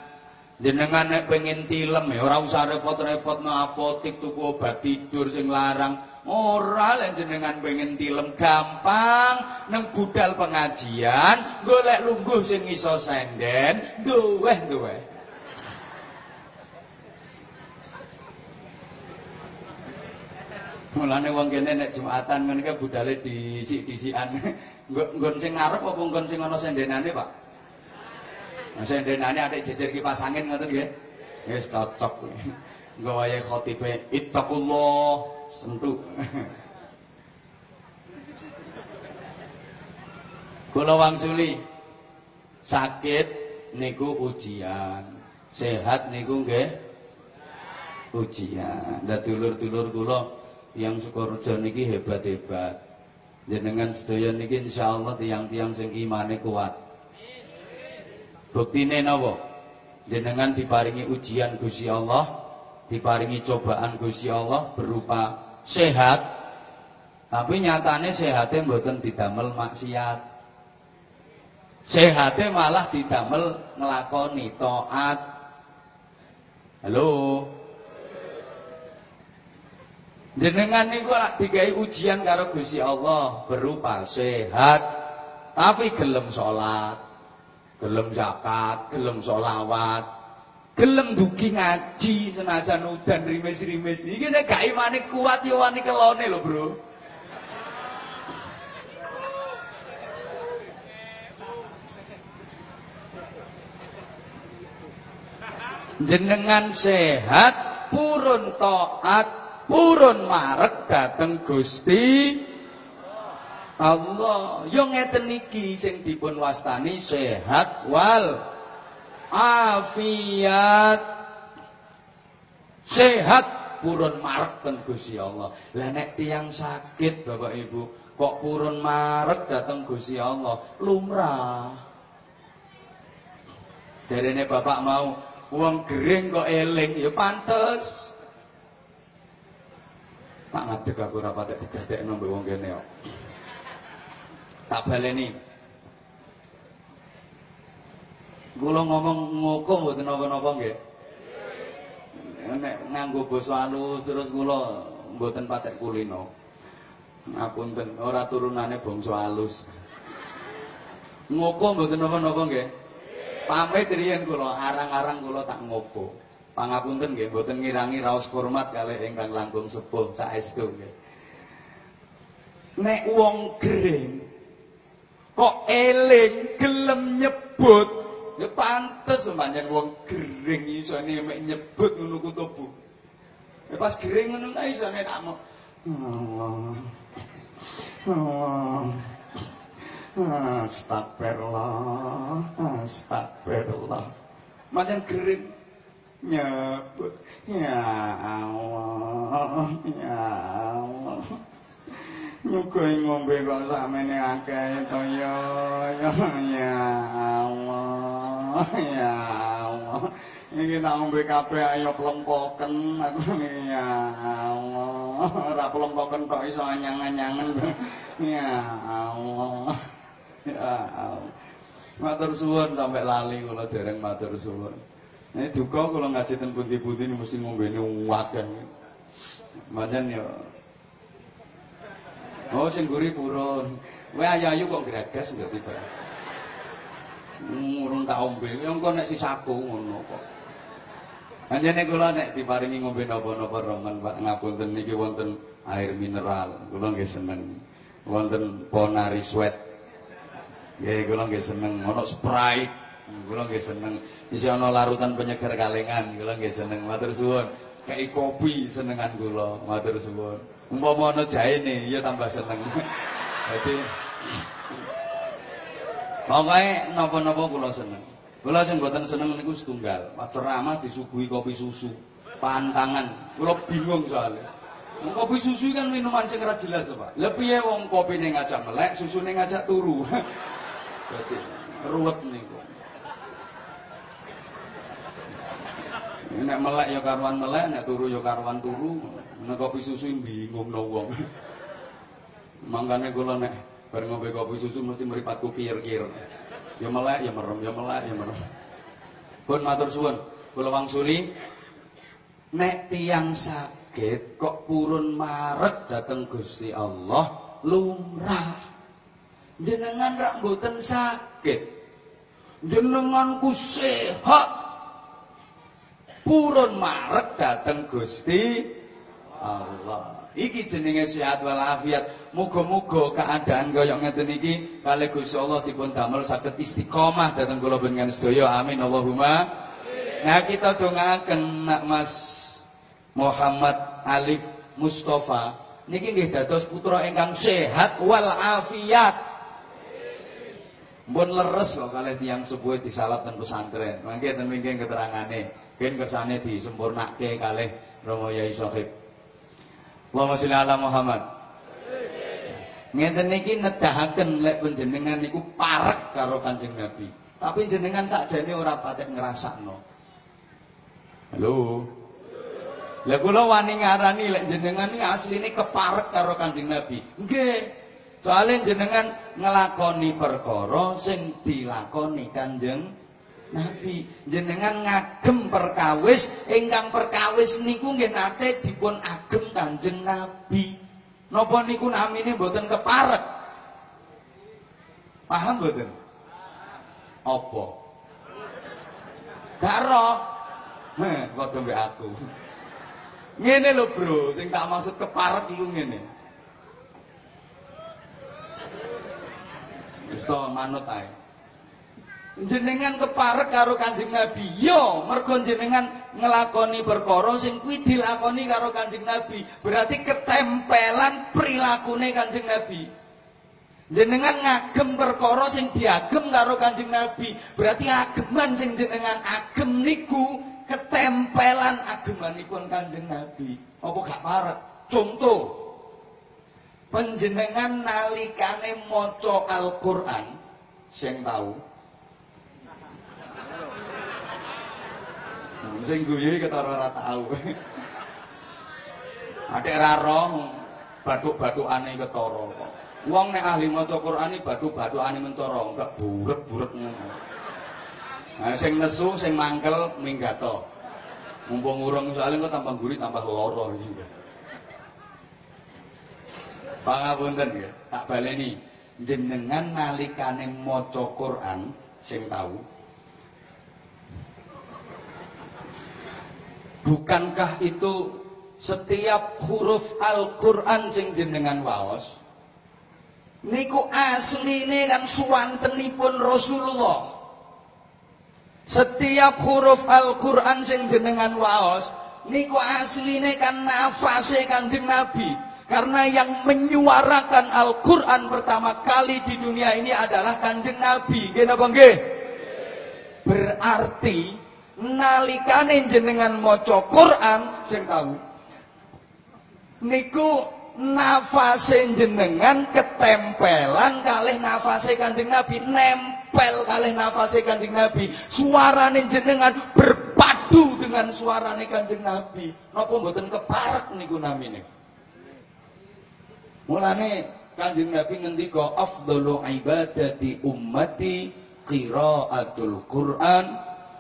Jenengan nek pengen tilem ya ora usah repot-repot no apotik tuku obat tidur sing larang. Ora lek jenengan pengen tilem gampang nang budal pengajian golek lungguh sing iso senden, duweh duweh. Mulane wong kene nek Jumatan ngene budale disik-disikan. Nggon sing ngarep apa nggon sing ana sendenane, Pak? Sendenane adik jejer kipas angin ngoten nggih. Wis cocok. Nggo wayahe khotibe ittaqullah sentu. Kula wangsuli sakit niku ujian. Sehat niku nggih ujian. Lah dulur-dulur kula tiyang Sukorejo niki hebat-hebat. Jenengan sedaya niki insyaallah tiang-tiang sing imane kuat. Buktine napa? Jenengan diparingi ujian Gusti Allah, diparingi cobaan Gusti Allah berupa sehat. Tapi nyatane sehatnya mboten didamel maksiat. Sehatnya malah didamel ngelakoni taat. Halo. Jenengan niku lak digawe ujian karo Gusti Allah berupa sehat, tapi gelem salat, gelem zakat, gelem solawat, gelem dugi ngaji senajan udan rimis-rimis. Iki nek gak imane kuat ya wani kelone lho, Bro. Jenengan sehat, purun taat, purun marek dateng Gusti Allah. Yo ngeten niki sing dipun wastani sehat wal afiat. Sehat purun marek ten Gusti Allah. Lah nek tiyang sakit Bapak Ibu, kok purun marek dateng Gusti Allah, lumrah. Jarene bapak mau wong gering kok eling ya pantes. Tak ngadeg aku ora patek digadekno mbek wong kene kok. Tak baleni. Kula ngomong ngoko mboten napa-napa nggih. Nek nganggo basa halus terus kula mboten patek kulino. Ngapunten, ora turunane bangsa halus. Ngoko mboten napa-napa nggih. Pamit riyen kula, arang-arang kula tak ngoko. Pangapunten nggih, mboten ngirangi raos hormat kalih ingkang langkung sepuh saestu nggih. Nek wong gering kok eling gelem nyebut, ya pantes pancen wong gering isone mek nyebut ngono ku tubuh. Ya pas gering ngono kae isone tak mau. Astagfirullah, astagfirullah. Macam nyebut ya Allah, ya Allah. Nyugoi ngombe kok sakmene akeh to ya, ya Allah, ya Allah. Iki tak ngombe kabeh ayo plengkoken aku ya Allah. Ora plengkoken tok iso anyang-anyangen. Ya Allah. Ya Allah. Matur suwun sampai lali kula dereng matur suwun. Nek duka kula ngaji ten pundi-pundi mesti ngombene wakeh. Manjen ya. Oh sing guri purun. Kowe ayu-ayu kok gragas ndak tiba. Urung tak ombe, engko nek sisaku ngono kok. Anjene kula nek diparingi ngombe napa-napa remen Pak ngapunten niki wonten air mineral. Kula nggih seneng. Wonten Ponari Sweat. Nggih, kula nggih seneng ana Sprite. Kula nggih seneng. Isih ana larutan penyegar kalengan, kula nggih seneng. Matur suwun. Kei kopi senengan kula, matur suwun. Umpama ana jaene, ya tambah seneng. Dadi Pokoke napa-napa kula seneng. Kula sing mboten seneng niku setunggal. Pas ceramah disuguhi kopi susu. Pantangan. Kula bingung soalnya. Kopi susu kan minuman sing ora jelas to, Pak. Lah piye wong kopine ngajak melek, susune ngajak turu. Dadi ruwet niku. Nek melek ya karuan melek, nek turu ya karuan turu. Nek kopi susu bingungno wong. Mangkane kula nek bareng ngombe kopi susu mesti mripatku kir-kir. Ya melek ya merem, ya melek ya merem. Pun matur suwun, kula wangsuli nek tiyang sakit kok purun marek dateng Gusti Allah lumrah. jenengan rak mboten sakit jenenganku sehat purun marek dateng Gusti Allah. Iki jenenge sehat walafiat. Muga-muga keadaan kaya ngeten iki kalih Gusti Allah dipun damel saged istiqomah dateng kula panjenengan sedaya. Amin. Allahumma. Nah kita dongaaken nak Mas Muhammad Alif Mustafa. Niki nggih dados putra ingkang sehat wal afiat Mpun leres kok kalih tiyang sepuh disalat ten pesantren. Mangke ten mingke keterangane, ken kersane disempurnake kalih Romo Yai Sohib. Allahumma sholli ala Muhammad. Ngeten niki nedahaken lek panjenengan niku parek karo Kanjeng Nabi. Tapi jenengan sakjane ora patek ngrasakno. Halo. Lah kula wani ngarani lek jenengan iki asline keparek karo Kanjeng Nabi. Nggih. Soalnya jenengan ngelakoni perkara sing dilakoni Kanjeng Nabi. Jenengan ngagem perkawis ingkang perkawis niku nggih nate dipun agem Kanjeng Nabi. Napa niku namine mboten keparek? Paham mboten? Apa? Gak Heh, padha mbek aku. Ngene lho, Bro, sing tak maksud keparek iku ngene. Wis manut ae. Jenengan keparek karo Kanjeng Nabi. Yo, mergo jenengan ngelakoni perkara sing kuwi dilakoni karo Kanjeng Nabi. Berarti ketempelan prilakune Kanjeng Nabi. Jenengan ngagem perkara sing diagem karo Kanjeng Nabi. Berarti ageman sing jenengan agem niku ketempelan agemanipun Kanjeng Nabi. Apa gak parek? Contoh, Penjenengan nalikane maca Al-Qur'an sing tahu. Sing guyu ketara ora tahu. Adek ra roh bathuk-bathukane ketara kok. Wong nek ahli maca Qur'an iki bathuk-bathukane mencara, enggak buret-buret ngono. Nah, sing nesu, sing mangkel minggato. Mumpung urung soalnya kok tambah gurih tambah loro iki. Pangapunten ya, tak baleni. Jenengan nalikane maca Quran sing tahu. Bukankah itu setiap huruf Al-Qur'an sing jenengan waos niku asline kan suwantenipun Rasulullah. Setiap huruf Al-Qur'an sing jenengan waos niku asline kan nafase Kanjeng Nabi. Karena yang menyuarakan Al-Quran pertama kali di dunia ini adalah kanjeng Nabi. Gini apa nggih? Berarti nalikane jenengan maca Quran sing tahu. Niku nafase jenengan ketempelan kalih nafase kanjeng Nabi nempel kalih nafase kanjeng Nabi suarane jenengan berpadu dengan suarane kanjeng Nabi napa mboten keparek niku namine Mulane Kanjeng Nabi ngendika afdalu ibadati ummati qiraatul Quran.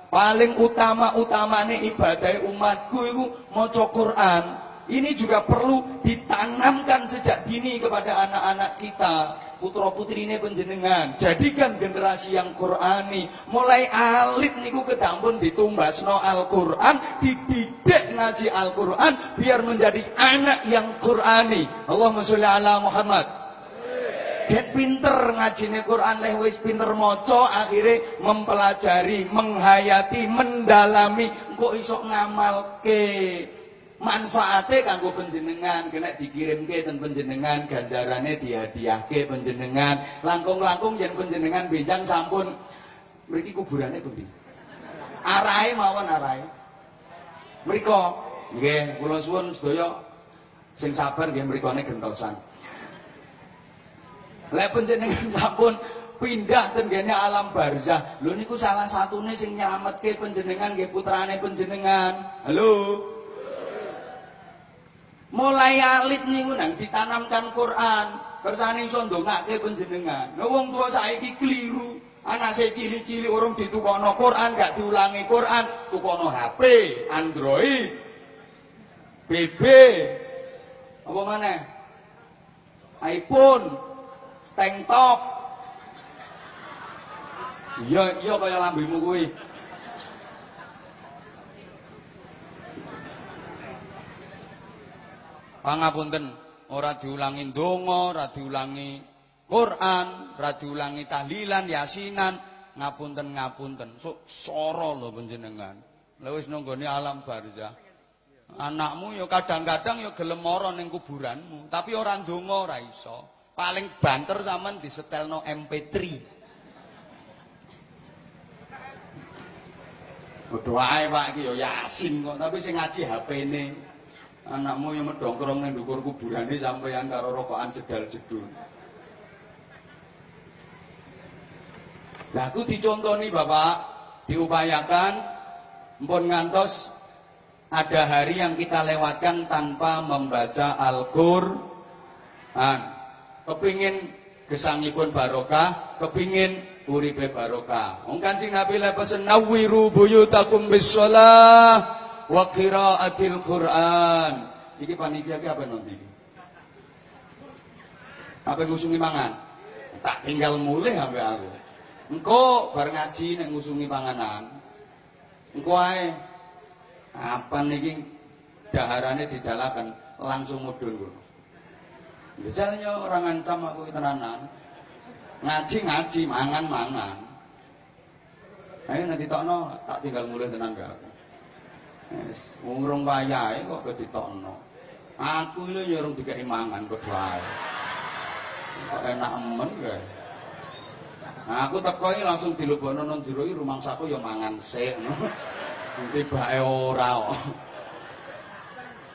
Paling utama-utamane ibadah umatku itu maca Quran. Ini juga perlu ditanamkan sejak dini kepada anak-anak kita. Putra putrine penjenengan jadikan generasi yang Qurani. Mulai alit niku kedampun ditumbasno Al-Qur'an dididik ngaji Al-Qur'an biar menjadi anak yang Qurani. Allahumma sholli ala Muhammad Get pinter ngajine Quran leh wis pinter maca akhirnya mempelajari, menghayati, mendalami. Kok iso ngamalke manfaatnya kanggo penjenengan kena dikirimke ten penjenengan ganjarane dihadiahke penjenengan langkung-langkung yang penjenengan benjang sampun. Mriki kuburane pundi? Arahe mawon arahe. Mriko nggih kula suwun sedaya sing sabar nggih mrikone gentosan lek penjenengan sampun pindah ten alam barzah lho niku salah satune sing nyelametke penjenengan nggih putrane penjenengan halo Mulai alit niku nang ditanamkan Quran, kersane iso ndongake panjenengan. Lah wong tua saiki keliru. Anak saya cili-cili orang ditukono Quran, gak diulangi Quran, tukono HP, Android, BB, apa mana? iPhone, tank top. Iya, iya kaya lambemu kuwi. Pangapunten, ora diulangi donga, ora diulangi Quran, ora diulangi tahlilan, yasinan, ngapunten ngapunten. Sok soro lho panjenengan. Lha wis alam barzah. Anakmu ya kadang-kadang ya gelem mara ning kuburanmu, tapi ora ndonga ora iso. Paling banter zaman di setel no MP3. Bodoh Pak iki Yasin kok, tapi saya ngaji HP ini. Anakmu yang mendongkrong nembukur kuburan ini sampai yang karo rokokan jedal-jedul. itu contoh nih Bapak, diupayakan mpun ngantos ada hari yang kita lewatkan tanpa membaca Al-Qur'an. Kepingin gesangipun barokah, kepingin uripe barokah. Wong Kanjeng Nabi le pesen nawiru buyutakum bisalah wa qiraatil Qur'an. Iki panitia ki apa nanti? Apa ngusungi mangan? Tak tinggal mulai sampai aku. Engko bar ngaji nek ngusungi panganan. Engko ae apa niki daharane didalakan langsung mudhun ngono. Misalnya orang ngancam aku tenanan. Ngaji ngaji, mangan mangan. Ayo nanti tokno tak tinggal mulai tenan gak aku. Wis urung wayahe kok kok ditokno. Aku lho ya urung dikai mangan kok enak emen kae. Nah, aku teko langsung dilebokno nang jero iki rumangsaku ya mangan sik. Tibake ora kok.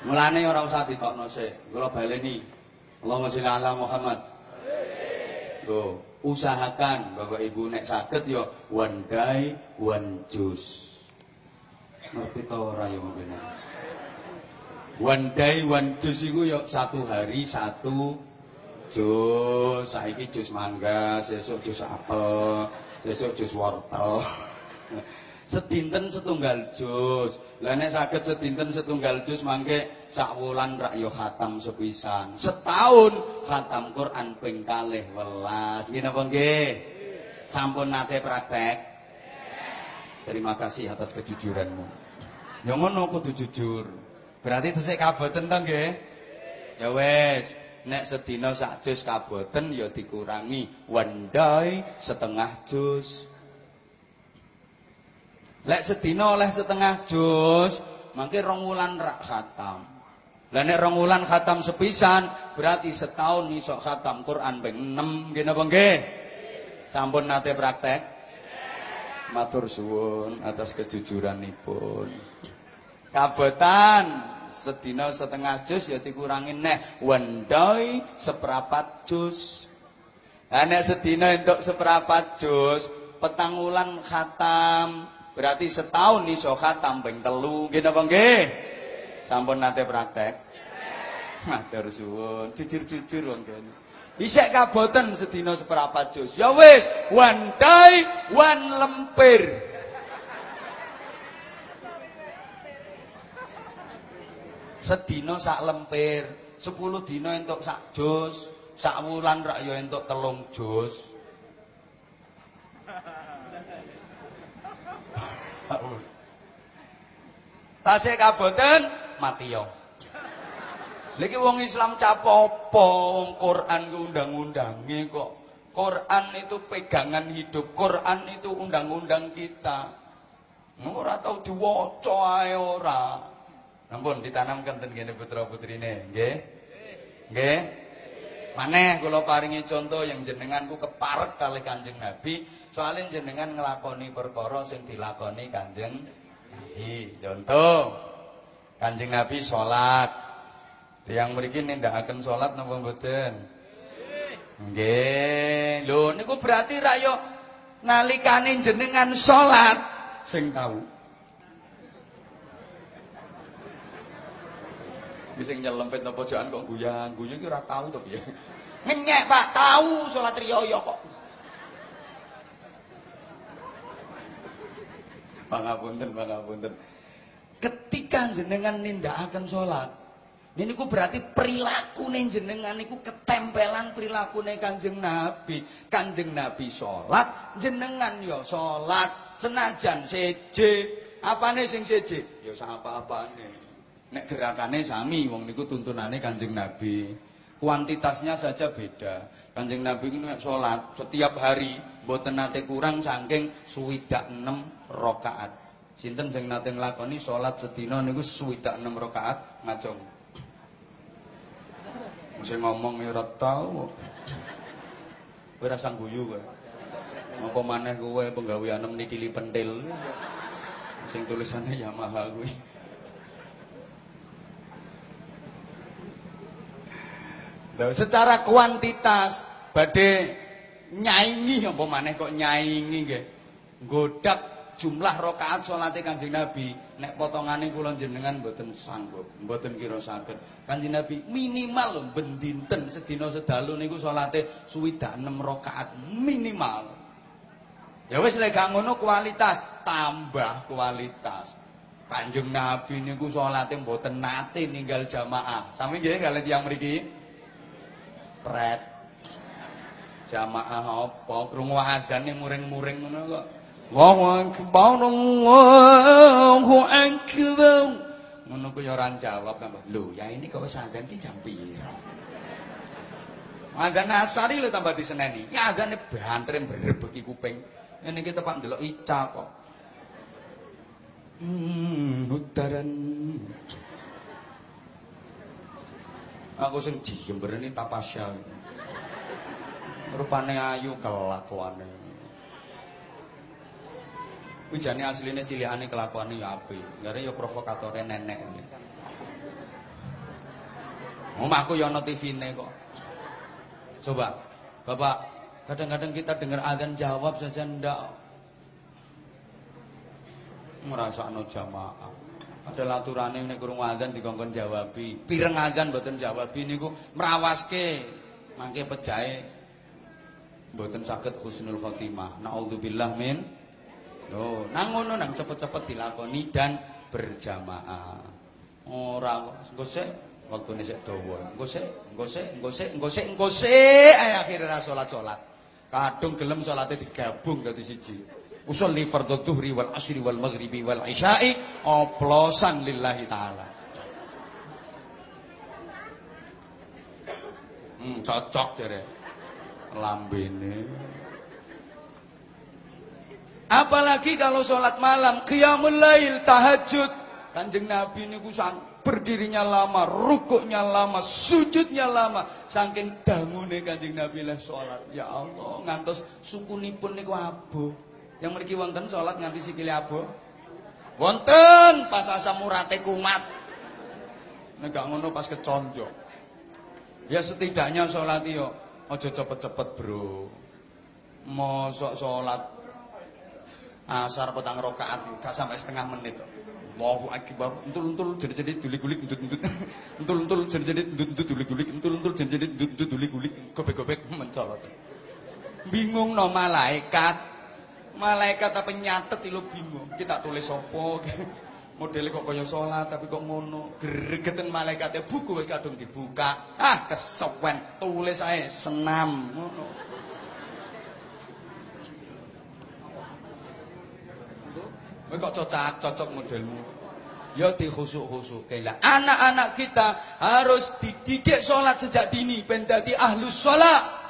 Mulane ora usah ditokno sik. Kula baleni. Allahumma sholli ala Muhammad. Tuh, usahakan Bapak Ibu nek saged ya one day one juice. Ngerti to ora ya mungkin. One day one juice iku ya satu hari satu jus. Saiki jus mangga, sesuk jus apel, sesuk jus wortel. Sedinten setunggal jus. Lah nek saged sedinten setunggal jus mangke sak wulan rak yo khatam sepisan. Setahun khatam Quran ping kalih welas. Nggih napa nggih? Sampun nate praktek? Terima kasih atas kejujuranmu. Ya ngono kudu jujur. Berarti tesik kaboten to nggih? Ya wis, nek sedina sak jus kaboten ya dikurangi one day setengah jus. Lek sedina oleh setengah jus, mangke rong wulan rak khatam. Lah nek rong wulan khatam sepisan, berarti setahun iso khatam Quran ping 6, nggih napa nggih? Sampun nate praktek? Matur suwun atas kejujuranipun. Kabotan sedina setengah jus ya dikurangi neh wendoi seperapat jus. Lah nek sedina entuk jus, petang wulan khatam Berarti setahun iso khatam ping telu. Nggih napa nggih? Sampun nate praktek. Matur suwun, jujur-jujur wong kene. Isek kaboten sedina seperapat jus. Ya wis, one day one lempir. Sedina sak lempir, 10 dina entuk sak jus, sak wulan rak ya telung jus. Tasih kaboten mati yo. Lagi wong Islam capopo, wong Quran ku undang-undange kok. Quran itu pegangan hidup, Quran itu undang-undang kita. Ora tau diwaca ae ora. Ditanamkan ten kene putra-putrine, nggih. Nggih. Maneh kula paringi contoh yang jenenganku keparek kali Kanjeng Nabi, soalnya jenengan ngelakoni perkara sing dilakoni Kanjeng Nabi. Contoh, Kanjeng Nabi salat. Tiang mriki nindakaken salat napa mboten? Nggih. Lho niku berarti rak yo nalikane jenengan salat sing tahu. Bisa nyelempet napa pojokan kok guyang. Guyu iki ora tahu to piye. Ngenyek, Pak, tahu salat riyo kok. Pangapunten, pangapunten. Ketika jenengan nindakaken salat, ini ku berarti perilaku nih jenengan niku ketempelan perilaku nih kanjeng Nabi. Kanjeng Nabi sholat, jenengan yo sholat. Senajan seje, apa nih sing seje? Yo apa apa nih. Nek gerakannya sami, wong niku tuntunannya kanjeng Nabi. Kuantitasnya saja beda. Kanjeng Nabi ini sholat setiap hari, boten nate kurang saking suwidak 6 rakaat. Sinten sing nate nglakoni sholat sedina niku suwidak 6 rakaat ngajong. Mesti ngomong ya ora tau. Kowe ora sang guyu kowe. Apa maneh kowe penggaweanem nitili pentil. Sing tulisannya Yamaha kuwi. Secara kuantitas badhe nyaingi apa maneh kok nyaingi nggih. Godak jumlah rakaat salate Kanjeng Nabi nek potongane kula jenengan mboten sanggup, mboten kira saged. Kanjeng Nabi minimal lho ben dinten sedina sedalu niku salate suwidak 6 rakaat minimal. Ya wis lek gak ngono kualitas, tambah kualitas. Kanjeng Nabi niku salate mboten nate ninggal jamaah. Sami nggih kalian tiyang mriki? Pret. Jamaah apa krungu adzane muring-muring ngono kok. Allahu akbar Allahu akbar. Ngono ku ya ora jawab tambah. Lho, ya ini kok wis adzan ki jam piro? Adzan asari lho tambah diseneni. Ya adzane banter mbrebeki kuping. Ngene iki tepak ndelok Ica kok. Hmm, utaran. Aku sing jemberene tapasya. Rupane ayu kelakuane. Wijane asline cilikane kelakuane ya apik. Ngare ya provokatore nenek. Omahku ya ana TV-ne kok. Coba, Bapak, kadang-kadang kita dengar azan jawab saja ndak. Merasa no jamaah. Ada laturane nek kurung adzan dikongkon jawabi. Pireng adzan mboten jawabi niku merawaske mangke pejae mboten saged husnul khotimah. Nauzubillah min. Oh, nang ngono nang cepet-cepet dilakoni dan berjamaah. Ora engko sik wektune sik dawa. Engko sik, engko sik, engko sik, engko salat-salat. Kadung gelem salate digabung dadi siji. Usolli fardhu dhuhri wal asri wal maghribi wal isya'i oplosan lillahi taala. Hmm, cocok jare. Lambene. Apalagi kalau sholat malam, qiyamul lail, tahajud. Kanjeng Nabi niku sang berdirinya lama, rukuknya lama, sujudnya lama. Saking dangune Kanjeng Nabi lah sholat. Ya Allah, ngantos sukunipun niku abuh. Yang mriki wonten salat nganti sikile abuh? Wonten pas asam murate kumat. Nek gak ngono pas keconjok. Ya setidaknya salat yo aja cepet-cepet, Bro. Mosok salat asar petang rakaat gak sampai setengah menit kok. Allahu akbar. Entul-entul jadi-jadi dulik-gulik entut-entut. Entul-entul jadi-jadi entut-entut dulik-gulik. Entul-entul jadi-jadi entut-entut dulik-gulik. Gobek-gobek mencolot. Bingung no malaikat. Malaikat apa nyatet lo bingung. Kita tulis apa? Modelnya kok kaya sholat tapi kok ngono. Gregeten malaikatnya buku wis kadung dibuka. Ah kesopen tulis ae senam ngono. Kok cocok cocok modelmu. Ya dihusuk-husuk lah. Anak-anak kita harus dididik sholat sejak dini ben ahlus sholat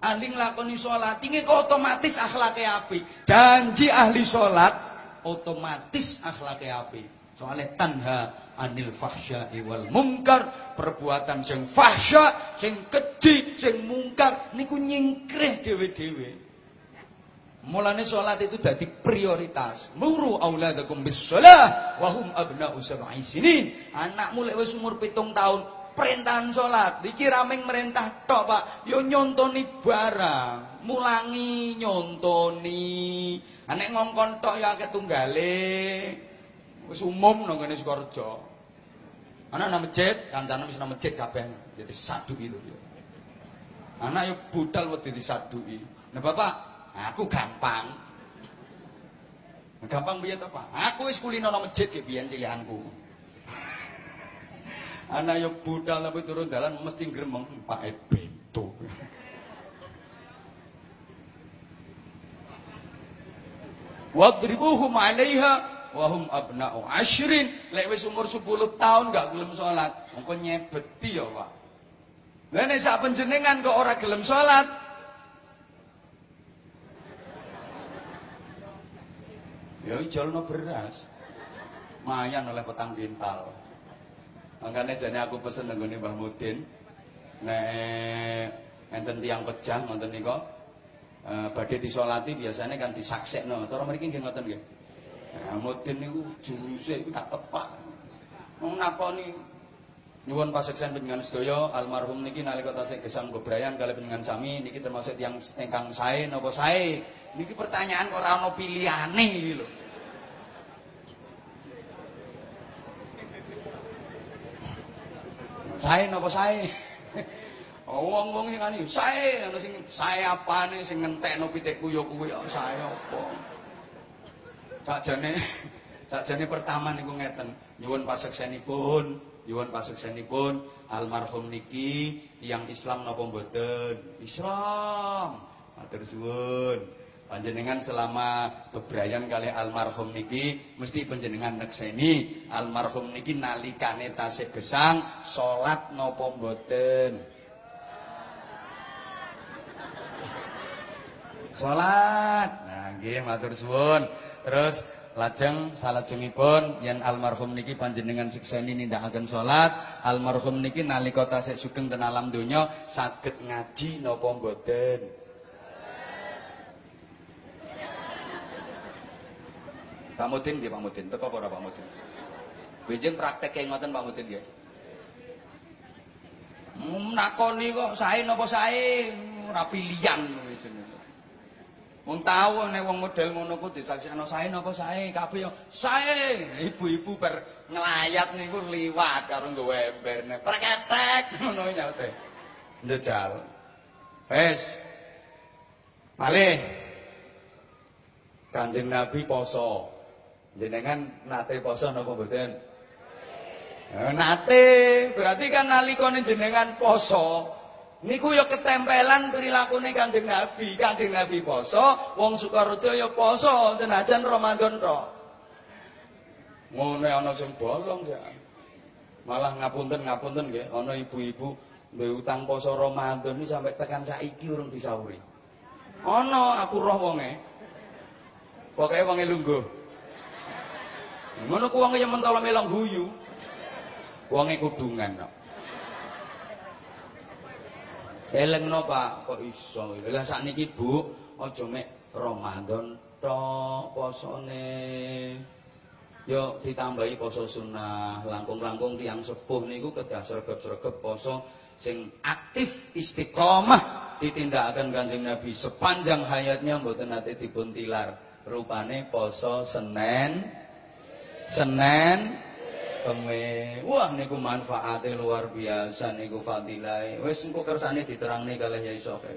ahli nglakoni salat iki otomatis akhlake apik. Janji ahli salat otomatis akhlake apik. Soale tanha anil fahsya'i wal mungkar, perbuatan sing fahsya, sing keji, sing mungkar niku nyingkrih dhewe-dhewe. Mulane salat itu dadi prioritas. Muru auladakum bis shalah wa hum abna'u sab'i sinin. Anakmu lek wis umur 7 tahun, perintahan sholat. Iki rameng merintah tok, Pak. Yo nyontoni barang, mulangi nyontoni. Anek ngongkon tok ya akeh tunggale. Wis umum nang ngene Sukorejo. Anak nang masjid, kancane wis nang masjid kabeh. Jadi sadu itu. Anak yo budal wedi disadui. Nah, Bapak, aku gampang. Gampang piye to, Pak? Aku wis kulino nang masjid ki biyen cilikanku. Anak yo budal tapi turun jalan mesti gremeng Pak Ebeto. Wadribuhum 'alaiha wa hum abna'u ashrin. Lek wis umur 10 tahun gak gelem salat, mongko nyebeti ya, Pak. Lah nek sak panjenengan kok ora gelem salat, Ya ijolno beras. Mayan oleh petang pintal. Makanya jadi aku pesen nenggone Mbah Mudin. Nek enten tiang pejah ngoten nika. Eh badhe disolati biasanya kan disaksekno. Cara mriki nggih ngoten nggih. Nah, mudin niku juruse iku tak tepak. Wong nakoni Nyuwun paseksan panjenengan sedaya almarhum niki nalika tasih gesang bebrayan kali panjenengan sami niki termasuk yang ingkang sae napa sae. Niki pertanyaan kok ora ana pilihane. Sae napa sae? Wong-wong sing ngene sae ana sing sae apane sing ngentekno pitik kuyo kuwi sae apa. Sakjane sakjane pertama niku ngeten nyuwun paseksanipun Nyuwun paseksanipun almarhum niki yang Islam napa mboten? Islam. Matur suwun. Panjenengan selama bebrayan kali almarhum niki mesti panjenengan nekseni almarhum niki nalikane tasih gesang salat napa mboten? Salat. Nah, nggih matur suwun. Terus Lajeng salajengipun yen almarhum niki panjenengan sikseni nindakaken salat, almarhum niki nalika tasih sugeng ten alam donya saged ngaji napa mboten? Pak Mudin nggih Pak Mudin, teko apa Pak Mudin? Benjing praktek ngoten Pak Mudin nggih. Hmm, nakoni kok sae napa sae, ora pilihan jenenge. Wong tau nek wong model ngono ku disaksikno sae napa sae kabeh yo sae. Ibu-ibu ber nglayat niku liwat karo nggawa ember nek preketek ngono nyalte. Ndejal. Wes. Malih. Kanjeng Nabi poso. Jenengan nate poso napa mboten? Nate, berarti kan nalika jenengan poso, Niku ya ketempelan perilakune Kanjeng Nabi. Kanjeng Nabi poso, wong Sukareja ya poso senajan Ramadan tok. Ngono ana sing bolong ya. Malah ngapunten ngapunten nggih, ana ibu-ibu duwe utang poso Ramadan iki sampai tekan saiki urung disauri. Ana aku roh wonge. Pokoke wonge lungguh. Ngono ku wonge ya mentolo melong guyu. Wonge kudungan kok. Elengno Pak, kok iso. Lah sakniki Bu, aja mek Ramadan tok posone. Yo ditambahi poso sunnah, langkung-langkung tiang sepuh niku kedah sregep-sregep poso sing aktif istiqomah ditindakaken Kanjeng Nabi sepanjang hayatnya mboten nate dipun tilar. Rupane poso Senin, Senin, Keme. Wah niku manfaate luar biasa niku fadilah. Wis engko kersane diterangne kalih Yai Sofe.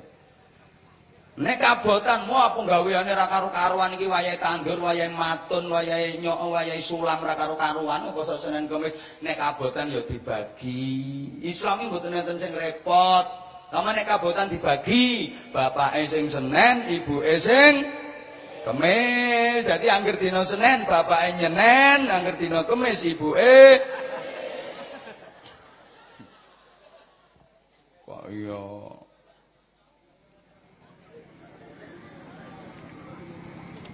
Nek kabotan mau apa gaweane ra karo-karuan iki wayahe tandur, wayahe matun, wayahe nyok, wayahe sulam ra karo-karuan apa Senin Kamis. Nek kabotan ya dibagi. Islam iki mboten enten sing repot. Lama nek kabotan dibagi, bapake sing Senin, ibuke sing Kemis, jadi angger dina Senin bapake nyenen, angger dina Kemis ibuke Kok iya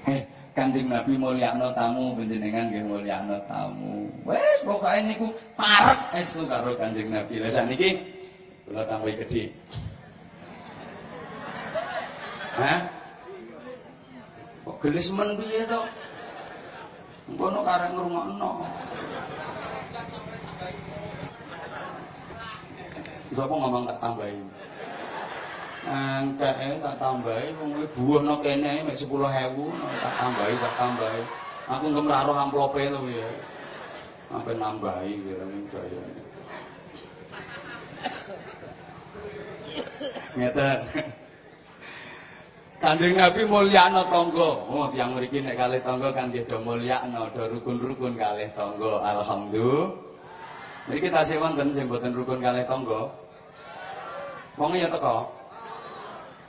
Eh, Kanjeng Nabi mulyakno tamu panjenengan nggih mulyakno tamu. Wes pokoke niku parek estu karo Kanjeng Nabi. Lah saniki kula tambahi gedhe. Hah? Kok gelis men piye to? Ngono karek ngrungokno. Sapa ngomong tak tambahin. Angkat eh tak tambahi wong kuwi buahno kene mek 10.000 tak tambahi tak tambahi. Aku ngemraro amplope lho ya. Sampai nambahi kirane gaya. Ngeten. Kanjeng Nabi mulyakno tangga. Oh, tiyang mriki nek kalih tangga kan nggih do mulyakno, do rukun-rukun kalih tangga. Alhamdulillah. Mriki tasih wonten sing mboten rukun kalih tangga. Wong ya teko.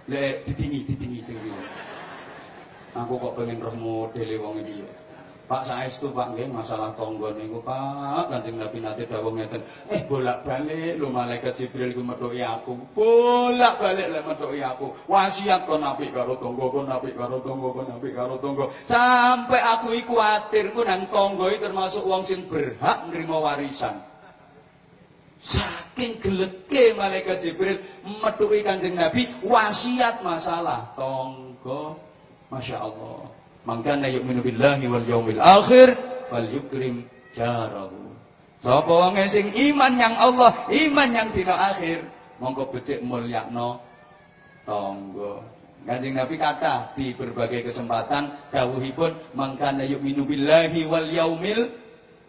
Lek didingi, didingi sing Aku kok pengen roh modele wong iki ya. Pak saestu Pak nggih masalah tangga niku Pak. Kanjeng Nabi nate dawuh ngeten eh bolak-balik lu malaikat Jibril ku methuki aku. Bolak-balik lek methuki aku. Wasiat kon apik karo tangga kon apik karo tangga kon apik karo sampai aku iku kuwatir ku nang tangga termasuk wong sing berhak nrimo warisan. Saking geleke malaikat Jibril methuki Kanjeng Nabi wasiat masalah tangga Masya Allah Mangkana yu'minu billahi wal yaumil akhir falyukrim jarahu. Sapa wong sing iman yang Allah, iman yang dina akhir, monggo becik mulyakno tangga. Kanjeng Nabi kata di berbagai kesempatan dawuhipun mangkana yu'minu billahi wal yaumil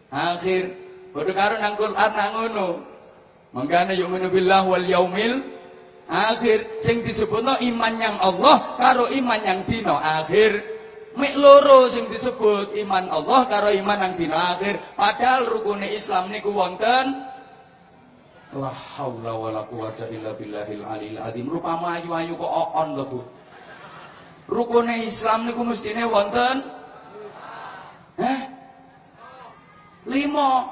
akhir. Padha karo nang Quran nang ngono. Mangkana yu'minu billahi wal yaumil akhir sing disebutno iman yang Allah karo iman yang dina akhir. Mek loro sing disebut iman Allah karo iman yang dina akhir. Padahal rukune Islam niku wonten La haula wala quwata illa billahil alil azim. Rupama ayu-ayu kok on lho, Bu. Rukune Islam niku mestine wonten Eh? Lima.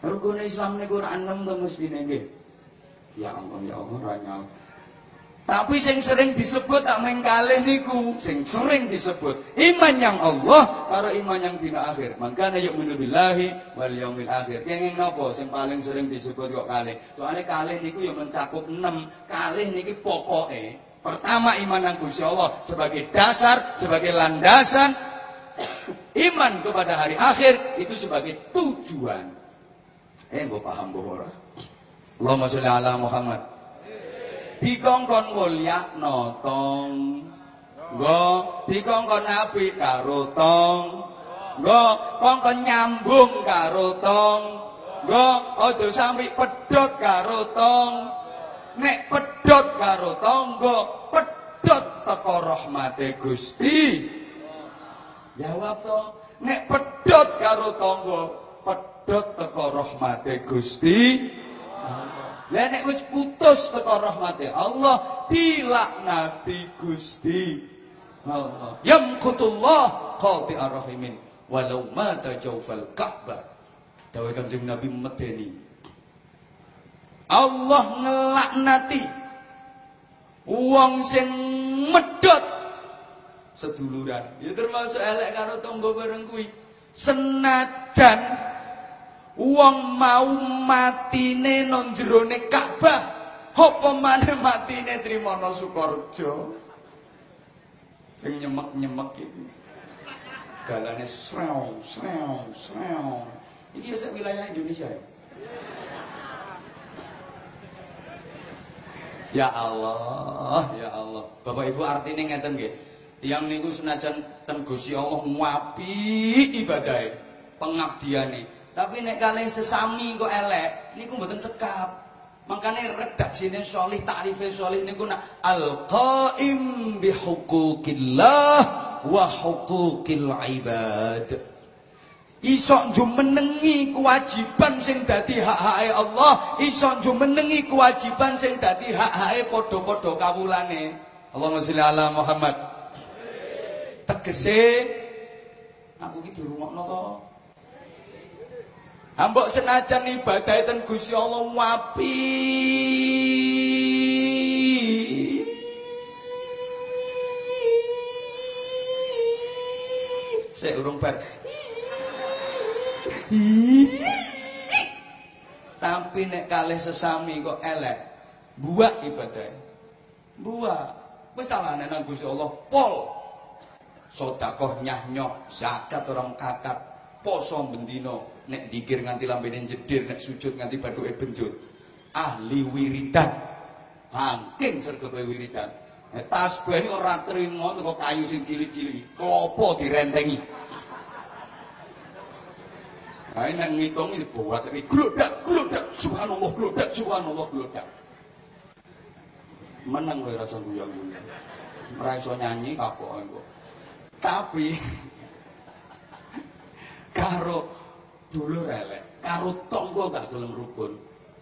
Rukune Islam niku ora enem to mestine nggih. Ya Allah, ya Allah, ra tapi sing sering disebut tak mengkalih niku, sing sering disebut iman yang Allah karo iman yang dina akhir. Mangkane yuk billahi wal yaumil akhir. Kenging napa sing paling sering disebut kok kalih? Soale kalih niku ya mencakup 6. Kalih niki pokoke. Pertama iman nang Gusti Allah sebagai dasar, sebagai landasan iman kepada hari akhir itu sebagai tujuan. Eh, mbok paham mbok ora? Allahumma sholli ala Muhammad dikongkon mulyakno tong. Nggo dikongkon apik karo tong. Nggo kongkon nyambung karo tong. Nggo aja sampe pedhot karo tong. Nek pedhot karo tangga pedhot teko rahmate Gusti. Jawab to nek pedhot karo tangga pedhot teko rahmate Gusti Lah wis putus teko rahmate Allah, dilaknati Gusti Allah. Yamqutullah qati'ar rahimin walau mata jawfal Ka'bah. Dawuh Kanjeng Nabi medeni. Allah ngelaknati wong sing medhot seduluran. Ya termasuk elek karo tangga bareng. Senajan Wong mau matine nang jerone Ka'bah, apa maneh matine Trimana Sukorjo. Sing nyemek-nyemek itu. Galane srew, srew, srew. Iki ya wilayah Indonesia ya. Ya Allah, ya Allah. Bapak Ibu artine ngeten nggih. Tiang niku senajan ten Gusti Allah nguapi ibadahe, pengabdiane. Tapi nek kalian sesami kok elek, niku mboten cekap. Makanya redaksine solih, ta'rife solih niku nak al-qaim bi huquqillah wa huquqil ibad. Iso jumenengi kewajiban sing dadi hak-hake Allah, iso jumenengi kewajiban sing dadi hak-hake padha-padha kawulane. Allahumma sholli ala Muhammad. Tegese aku ki dirungokno to. Ambok senajan ibadah ten Gusti Allah wapi. Saya urung bar. Tapi nek kalih sesami kok elek, buat ibadah. Buat. Wis tak nang Gusti Allah pol. Sedekah nyah nyok, zakat orang kakak, poso bendino, nek dikir nganti lambene jedir, nek sujud nganti bathuke benjut. Ahli wiridan. Saking sregep wiridan. Nek tasbih ora trimo teko kayu sing cilik-cilik, klopo direntengi. Nah, nang ngitung iki buat iki glodak glodak subhanallah glodak subhanallah glodak. Menang kowe rasa guyang-guyang. Ora iso nyanyi kapokan kok. Tapi karo dulur elek. Karo tangga gak gelem rukun.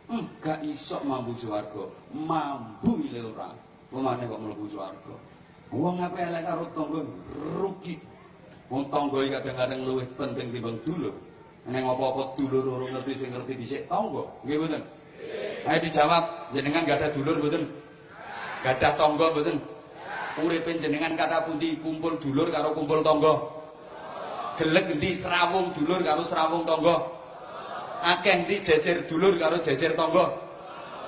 Hmm, gak iso mambu swarga. Mambu ile ora. Pemane kok mlebu swarga. Wong apa elek karo tangga rugi. Wong tangga kadang-kadang luwih penting timbang dulur. Nek apa-apa dulur ora ngerti sing ngerti dhisik tangga nggih mboten? Ayo dijawab. Jenengan gak ada dulur mboten? Gak ada tangga mboten? Uripe jenengan kata pundi kumpul dulur karo kumpul tangga gelek endi? Serawung dulur karo serawung tangga. Akeh endi? Jejer dulur karo jejer tangga.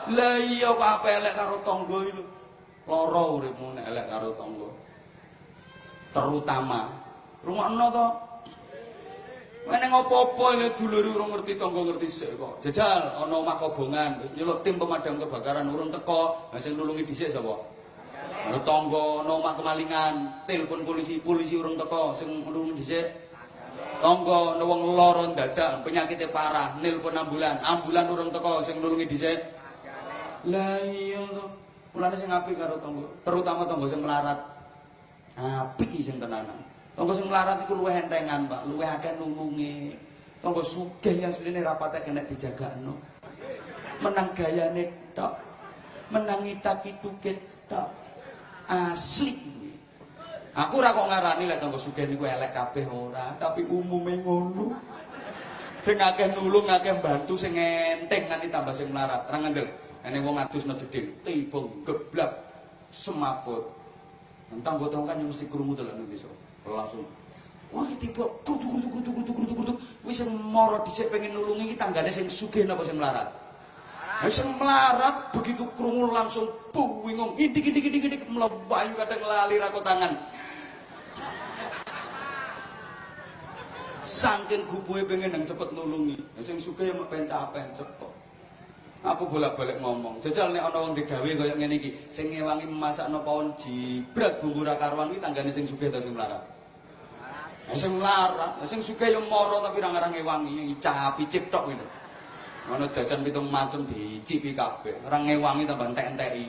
Lah iya kok elek karo tangga iki Lara uripmu nek elek karo tangga. Terutama. Rungokno to. Meneng apa-apa ini dulur urung ngerti tangga ngerti sik kok. Jajal ana omah kobongan. Wis nyeluk tim pemadam kebakaran urung teko, sing nulungi dhisik sapa? Ana tangga ana omah kemalingan, telepon polisi, polisi urung teko, sing nulungi dhisik Tangga ana wong lara dadak, penyakitnya parah, nelpon ambulan, ambulan urung teko, sing nulungi dhisik. Lah iya to. Mulane sing apik karo tangga, terutama tangga sing melarat. Apik sing tenanan. Tangga sing melarat iku luwih entengan, Pak, luwih akeh nulungi. Tangga sugih yang seline rapate kena dijagakno. Menang gayane tok. Menang itak-ituke tok. Asli. Aku ora kok ngarani lek tangga sugih niku elek kabeh ora, tapi umume ngono. Sing akeh nulung, akeh bantu sing enteng nganti tambah sing melarat. Ora ngandel. Ene wong adusno jedil, tiba geblak semaput. Entang botong kan mesti krungu delok nang desa langsung Wah tiba kutu kutu kutu kutu kutu kutu wis mara dhisik pengen nulungi iki tanggane sing sugih napa sing melarat. Sing melarat begitu krungu langsung bingung indik indik indik indik mlebayu kadang lali rako tangan. Saking gubuhe pengen nang cepet nulungi. Sing sugih mek pencapen cepet. Aku bolak-balik ngomong. Jajal nek ana wong digawe kaya ngene iki, sing ngewangi masakno pawon jibrat bumbu ra karuan kuwi tanggane sing sugih ta sing melarat. Ya sing larat, sing sugih yo mara tapi ora ngarang ngewangi, capi cip tok ngono. Ngono jajan pitung macem dicipi kabeh, ora ngewangi tambah entek-enteki.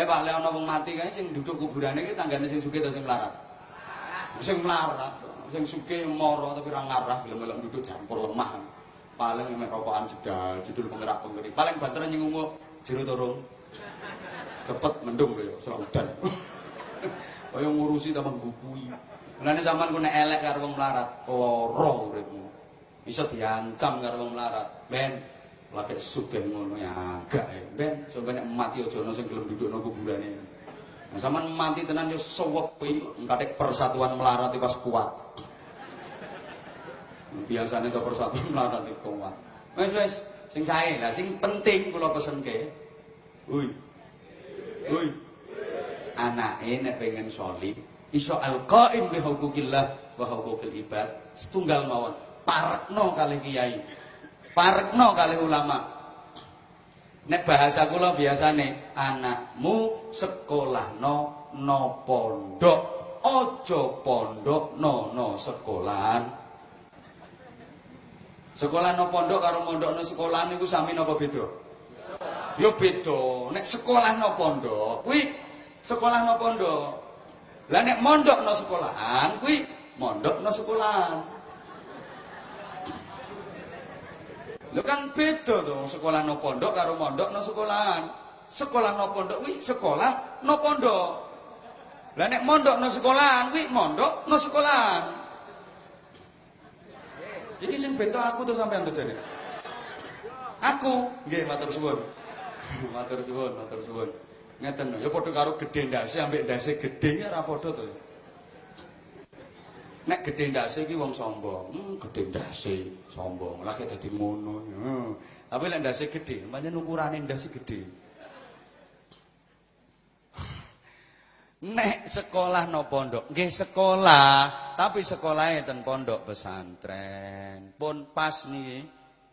Eh Pak, lek ana wong mati kae sing duduk kuburane iki tanggane sing sugih ta sing melarat. Sing melarat, sing sugih mara tapi ora ngarah gelem-gelem duduk campur lemah. Paling mek rokokan jedal, judul penggerak penggerik. Paling banter nyingunguk jero turung. Cepet mendung lho ya, selaudan. Kaya ngurusi tambah gugui. Mulane sampean ku nek elek karo wong melarat, lara uripmu. Iso diancam karo wong melarat. Ben, lagi sugih ngono ya agak ya. Ben, nek mati aja ana sing gelem dudukno kuburane. Nah, sampean mati tenan yo sewek kuwi engkatik persatuan melarat pas kuat. Biasane to persatuan melarat iki kuat. Wis wis, sing sae. Lah sing penting kula pesenke. Hui. Hui. Anake nek pengen salib iso alqaim bi huquqillah wa huquqil ibad setunggal mawon parekno kali kiai parekno kali ulama nek bahasa kula biasane anakmu sekolah no pondok aja pondok no no sekolahan sekolah no pondok karo mondok no sekolahan niku sami napa beda yo beda nek sekolah no pondok kuwi sekolah no pondok lah nek mondok no sekolahan kuwi mondok no sekolahan. Lho kan beda to sekolah no pondok karo mondok no sekolahan. Sekolah no pondok kuwi sekolah no pondok. Lah nek mondok no sekolahan kuwi mondok no sekolahan. Iki sing beda aku tuh sampean to jane. Aku nggih matur suwun. matur suwun, matur suwun. Ngeten ya padha karo gedhe ndase ambek ndase gedhe ya ora padha to. Nek gedhe ndase iki wong sombong, hmm, gedhe ndase sombong. Lah dadi ngono. Hmm. Tapi lek ndase gedhe, pancen ukurane ndase gedhe. Nek sekolah no pondok, nggih sekolah, tapi sekolahnya ten pondok pesantren. Pun pas nih,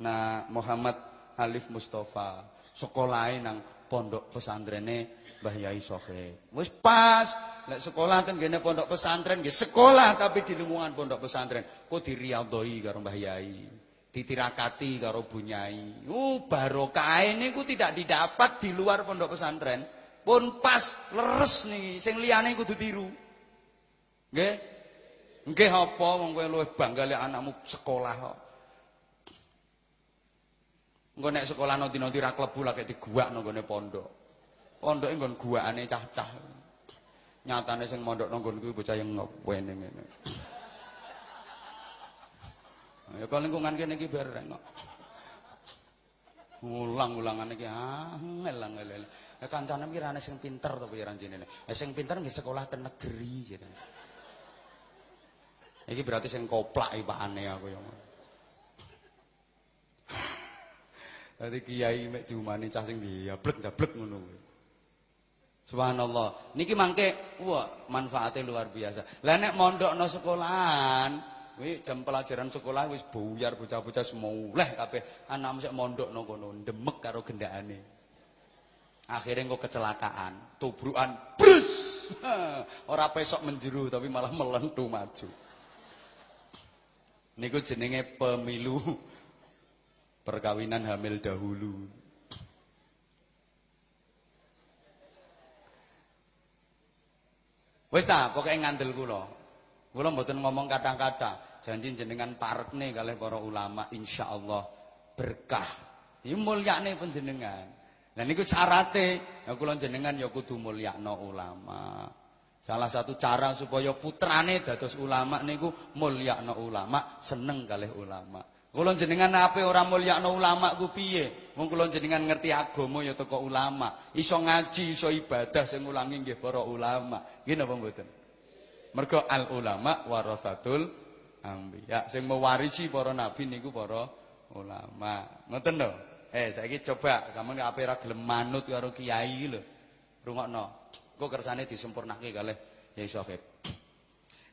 nah Muhammad Alif Mustafa, sekolahnya nang pondok pesantrene Mbah Yai Sohe. Wis pas, lek sekolah ten kene pondok pesantren nggih sekolah tapi di lingkungan pondok pesantren. Kok diriadoi karo Mbah Yai. Ditirakati karo Bunyai. Oh, barokah niku tidak didapat di luar pondok pesantren. Pun pas leres nih, sing liyane kudu tiru. Nggih? Nggih apa wong kowe luwih bangga lek anakmu sekolah kok. Engko nek sekolah nanti-nanti ra klebu lagi diguakno nggone pondok. Pondoke nggon guakane cah-cah. Nyatane sing mondok nang nggon kuwi bocah yang ngene ngene. Ya kok lingkungan kene iki bareng kok. Ulang-ulangan iki angel angel. Ya kancane iki rane sing pinter to piye ranjene. Ya sing pinter nggih sekolah ten negeri jenenge. Iki berarti sing koplak ipakane aku ya. Dadi kiai mek diumani cah sing diablek-dablek ngono kuwi. Subhanallah. Niki mangke wah manfaatnya luar biasa. Lah nek mondokno sekolahan, kuwi jam pelajaran sekolah wis buyar bocah-bocah semuleh kabeh anak mesti mondokno kono demek karo gendakane. Akhirnya kok kecelakaan, tubrukan, brus. Ora pesok menjeru tapi malah melentu maju. Niku jenenge pemilu perkawinan hamil dahulu. Wis ta, pokoke ngandel kula. Kula mboten ngomong kata-kata, janji jenengan parekne kalih para ulama insyaallah berkah. Iki mulyane panjenengan. Lah niku syarate, ya kula jenengan ya kudu mulyakno ulama. Salah satu cara supaya putrane dados ulama niku mulyakno ulama, seneng kalih ulama. Kula jenengan ape ora mulyakno ulama ku piye? Wong kula jenengan ngerti agama ya teko ulama. Iso ngaji, iso ibadah sing ngulangi nggih para ulama. Nggih napa mboten? Mergo al ulama warasatul anbiya. Sing mewarisi para nabi niku para ulama. Ngoten lho. Eh saiki coba sampeyan ape ora gelem manut karo kiai lho. Rungokno. Kok kersane disempurnake kalih Yai Sohib.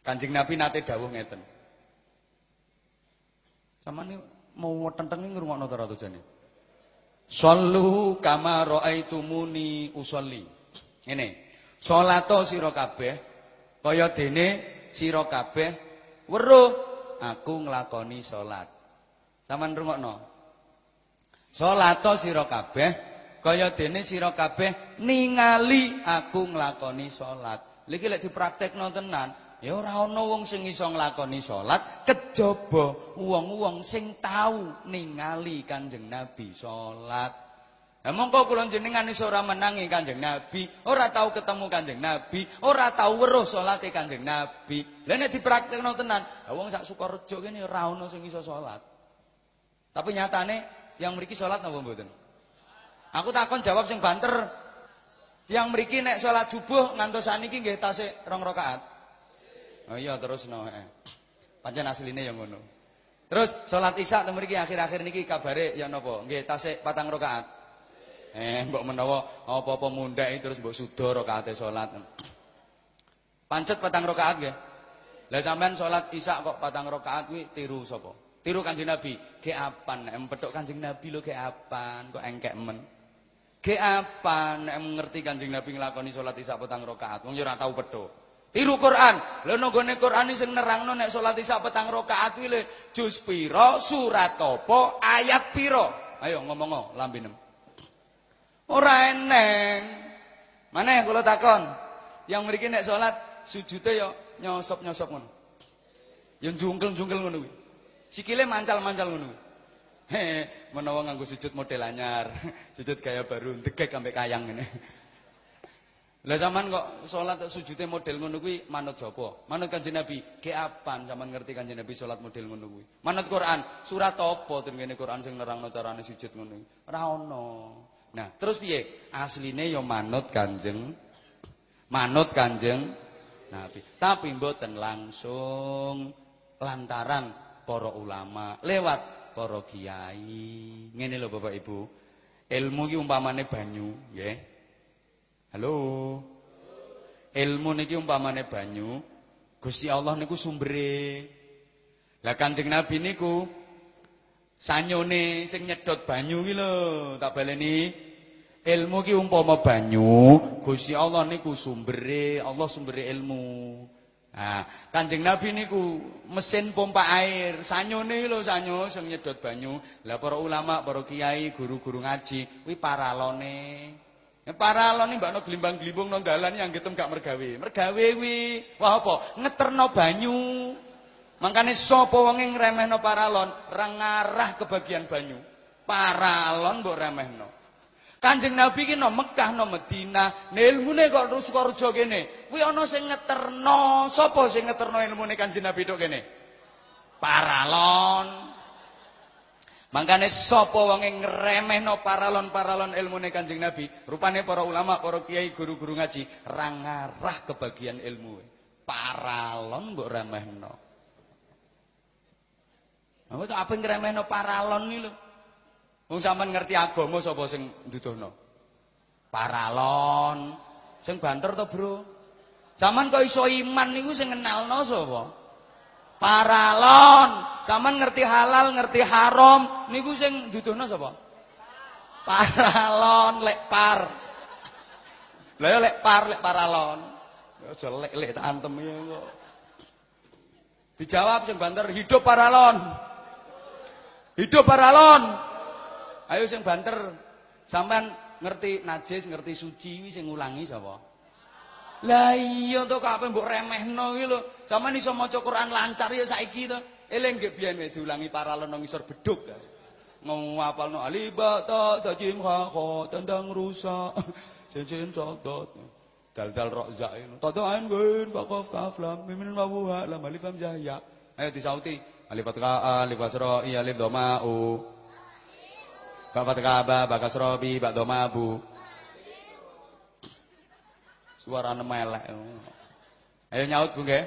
Kanjeng Nabi nate dawuh ngeten. Sama ini mau tentang ini ngrungokno ta jane. Sallu kama raaitumuni usolli. Ngene. Salato sira kabeh kaya dene sira kabeh weruh aku nglakoni salat. Saman rungokno. Salato sira kabeh kaya dene sira kabeh ningali aku nglakoni salat. Liki lek dipraktekno tenan, Ya ora ana wong sing iso nglakoni salat kejaba wong-wong sing tau ningali Kanjeng Nabi salat. Lah mongko kula jenengan iso ora menangi Kanjeng Nabi, ora tau ketemu Kanjeng Nabi, ora tau weruh salate Kanjeng Nabi. Lah nek dipraktekno tenan, wong sak Sukorejo kene ora ana sing iso salat. Tapi nyatane yang mriki salat napa mboten? Aku takon jawab sing banter. Yang mriki nek salat subuh ngantos saniki nggih tasik rong rakaat. Oh iya terus no. Eh. Pancen asline yang ngono. Terus salat Isya temen iki akhir-akhir niki kabare ya napa? Nggih tasik patang rakaat. Eh mbok menawa apa-apa mundhak terus mbok suda rakaate salat. Pancet patang rakaat nggih. Lah sampean salat Isya kok patang rakaat kuwi tiru sapa? Tiru Kanjeng Nabi. Ge apan nek Kanjeng Nabi lho ge apan kok engkek men. Ge apan nek ngerti Kanjeng Nabi nglakoni salat Isya patang rakaat. Wong ya ora tau petuk. Tiru Quran. Lha nggone Quran sing nerangno nek salat isya petang rakaat kuwi juz pira, surat apa, ayat pira. Ayo ngomong lambinem. Ora eneng. Maneh kula takon. Yang mriki nek salat sujude ya nyosop-nyosop ngono. Ya jungkel-jungkel ngono kuwi. Sikile mancal-mancal ngono menawa nganggo sujud model anyar, sujud gaya baru, degek sampai kayang ngene. Lah sampean kok salat sujude model ngono kuwi manut sapa? Manut Kanjeng Nabi. Ge apan ngerti Kanjeng Nabi salat model ngono kuwi? Manut Quran. Surat apa ten Quran sing nerangno carane sujud ngono kuwi? Ora ono. Nah, terus piye? Asline ya manut Kanjeng manut Kanjeng Nabi. Tapi mboten langsung lantaran para ulama, lewat para kiai. Ngene lho Bapak Ibu. Ilmu ki umpamane banyu, nggih. Halo. Ilmu niki umpamane banyu, Gusti Allah niku sumbere. Lah Kanjeng Nabi niku sanyone sing nyedot banyu ki lho, tak baleni. Ilmu ki umpama banyu, Gusti Allah niku sumbere, Allah sumbere ilmu. Nah, Kanjeng Nabi niku mesin pompa air, sanyone lho sanyo sing nyedot banyu. Lah para ulama, para kiai, guru-guru ngaji kuwi paralone. Ya paralon iki mbakno glimbang-glimbung nang dalan yang getem gak mergawe. Mergawe wi, wah apa? Ngeterno banyu. Mangkane sapa wong sing ngremehno paralon, rengarah kebagian banyu. Paralon mbok remehno. Kanjeng Nabi ki no Mekah no Madinah, ilmune kok Sukorejo kene. Kuwi ana sing ngeterno, sapa sing ngeterno ilmune Kanjeng Nabi tok kene? Paralon. Mangkane sapa wong ngremehno paralon-paralon ilmune Kanjeng Nabi, rupane para ulama, para kiai, guru-guru ngaji ra ngarah kebagian ilmu. Paralon mbok remehno. Apa to apa ngremehno paralon iki lho. Wong sampean ngerti agama sapa sing nduduhno? Paralon. Sing banter to, Bro? Saman kok iso iman niku sing kenalno sapa? Paralon. Saman ngerti halal, ngerti haram, niku sing duduhno sapa? Paralon, lek par. Lah ya lek par, lek paralon. Aja lek-lek tak antem ya kok. Dijawab sing banter, hidup paralon. Hidup paralon. Ayo sing banter. Sampean ngerti najis, ngerti suci sing ngulangi sapa? Lah iya to kabeh mbok remehno iki lho. Sampeyan iso maca Quran lancar ya saiki to. Eling nggih biyen diulangi paralon nang ngisor beduk. Ngapalno aliba ta tajim ha kha tandang rusak. Jejen sodot. Dal-dal rok zak ngono. Tata ain faqaf kaf lam mim wa wa lam alif lam jahya. Ayo disauti. Alif fathah alif kasra i alif dhamma u. Ba fathah ba ba kasra bi ba dhamma bu. Suarane melek. Ayo nyaut Bu nggih.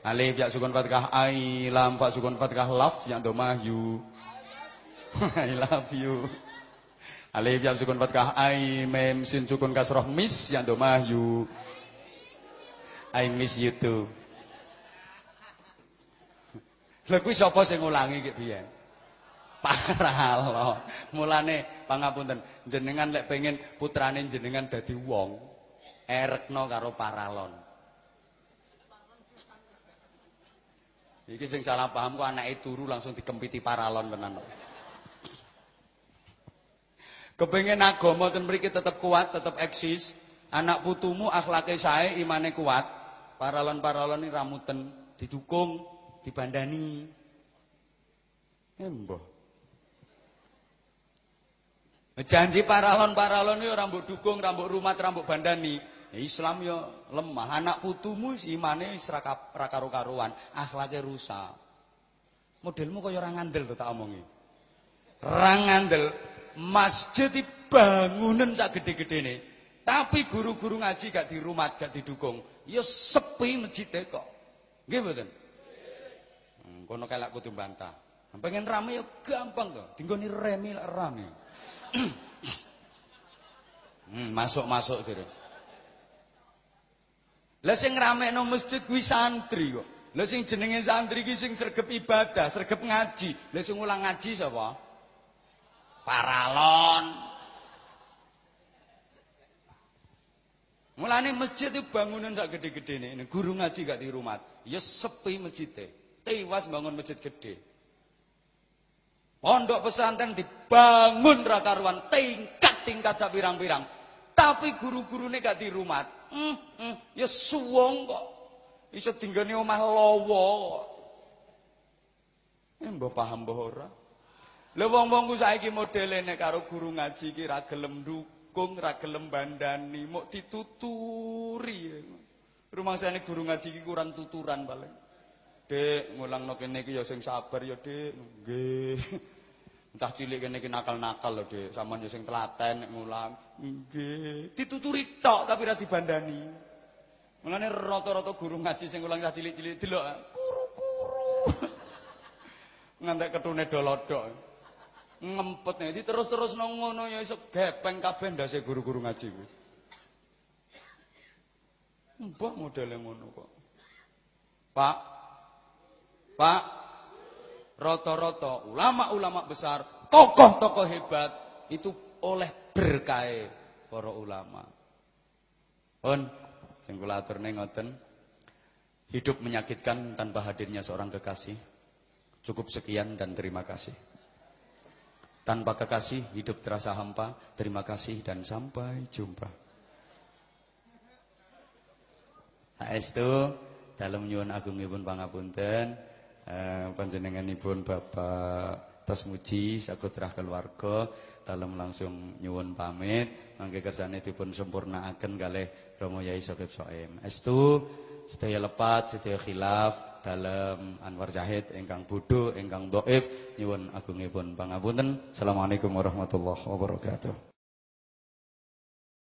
Alif ya sukun fathah ai lam fa sukun fathah laf ya dhamma yu. I love you. Alif ya sukun fathah ai mem sin sukun kasroh mis yang domah you. I miss you too. Lha kuwi sapa sing ngulangi ki Paralo. Mulane pangapunten, jenengan lek pengen putrane jenengan dadi wong, erekno karo paralon. Iki sing salah paham kok anake turu langsung dikempiti paralon tenan. Kepengen agama ten mriki tetap kuat, tetap eksis. Anak putumu akhlake sae, imane kuat. Paralon-paralon ini ramuten didukung, dibandani. Embo. Janji paralon-paralon orang mbok dukung, rambut rumah, rambut bandani. Islam yo lemah. Anak putumu imane ra karo-karuan, akhlake rusak. Modelmu kaya ora ngandel to tak omongi. Ra ngandel, masjid bangunan sak gede-gede nih. Tapi guru-guru ngaji gak di rumah, gak didukung. Ya sepi masjid kok. Nggih mboten? Hmm, kono kelak kudu bantah. Pengen rame ya gampang kok. Dinggoni remi lak rame. Hmm, masuk-masuk jere. Lah sing ramekno masjid kuwi santri kok. Lah sing jenenge santri ki sing sregep ibadah, sregep ngaji. Lah sing ulang ngaji sapa? Paralon. Mulane masjid itu bangunan sak gede-gede ini. Guru ngaji gak di rumah. Ya sepi masjidnya. Tewas bangun masjid gede. Pondok pesantren dibangun rakaruan tingkat-tingkat sak pirang-pirang. Tapi guru-gurune gak di rumah. Hmm, hmm, ya suwong kok. Iso tinggane omah lowo. Eh mbok paham mbok ora? Lha wong-wong ku saiki karo guru ngaji ki ra gelem dukung, ra gelem bandani, mok dituturi. Rumah ini guru ngaji ki kurang tuturan paling. Dek, ngulangno kene iki ya sing sabar ya, Dek. Nggih. Entah cilik kene iki nakal-nakal lho, Dek. Sampeyan ya sing telaten nek ngulang. Nggih. Dituturi tok tapi ra dibandani. Mulane rata-rata guru ngaji sing ngulang cilik-cilik delok. Kuru-kuru. Ngantek ketune dolodok ngempet nih terus-terus ngono ya iso gepeng kabeh ndase guru-guru ngaji kuwi. Mbah modele ngono kok. Pak. Pak. Rata-rata ulama-ulama besar, tokoh-tokoh hebat itu oleh berkah para ulama. Pun sing kula ngoten. Hidup menyakitkan tanpa hadirnya seorang kekasih. Cukup sekian dan terima kasih. Tanpa kekasih hidup terasa hampa. Terima kasih dan sampai jumpa. Saestu dalam nyuwun agungipun pangapunten eh, panjenenganipun Bapak Tasmuji sakutra keluarga dalam langsung nyuwun pamit mangke kersane dipun sempurnaaken kalih Romo Yai Sokip Soem. Estu sedaya lepat sedaya khilaf dalam Anwar Jahid ingkang bodho ingkang dhaif nyuwun agungipun pangapunten. Assalamualaikum warahmatullahi wabarakatuh.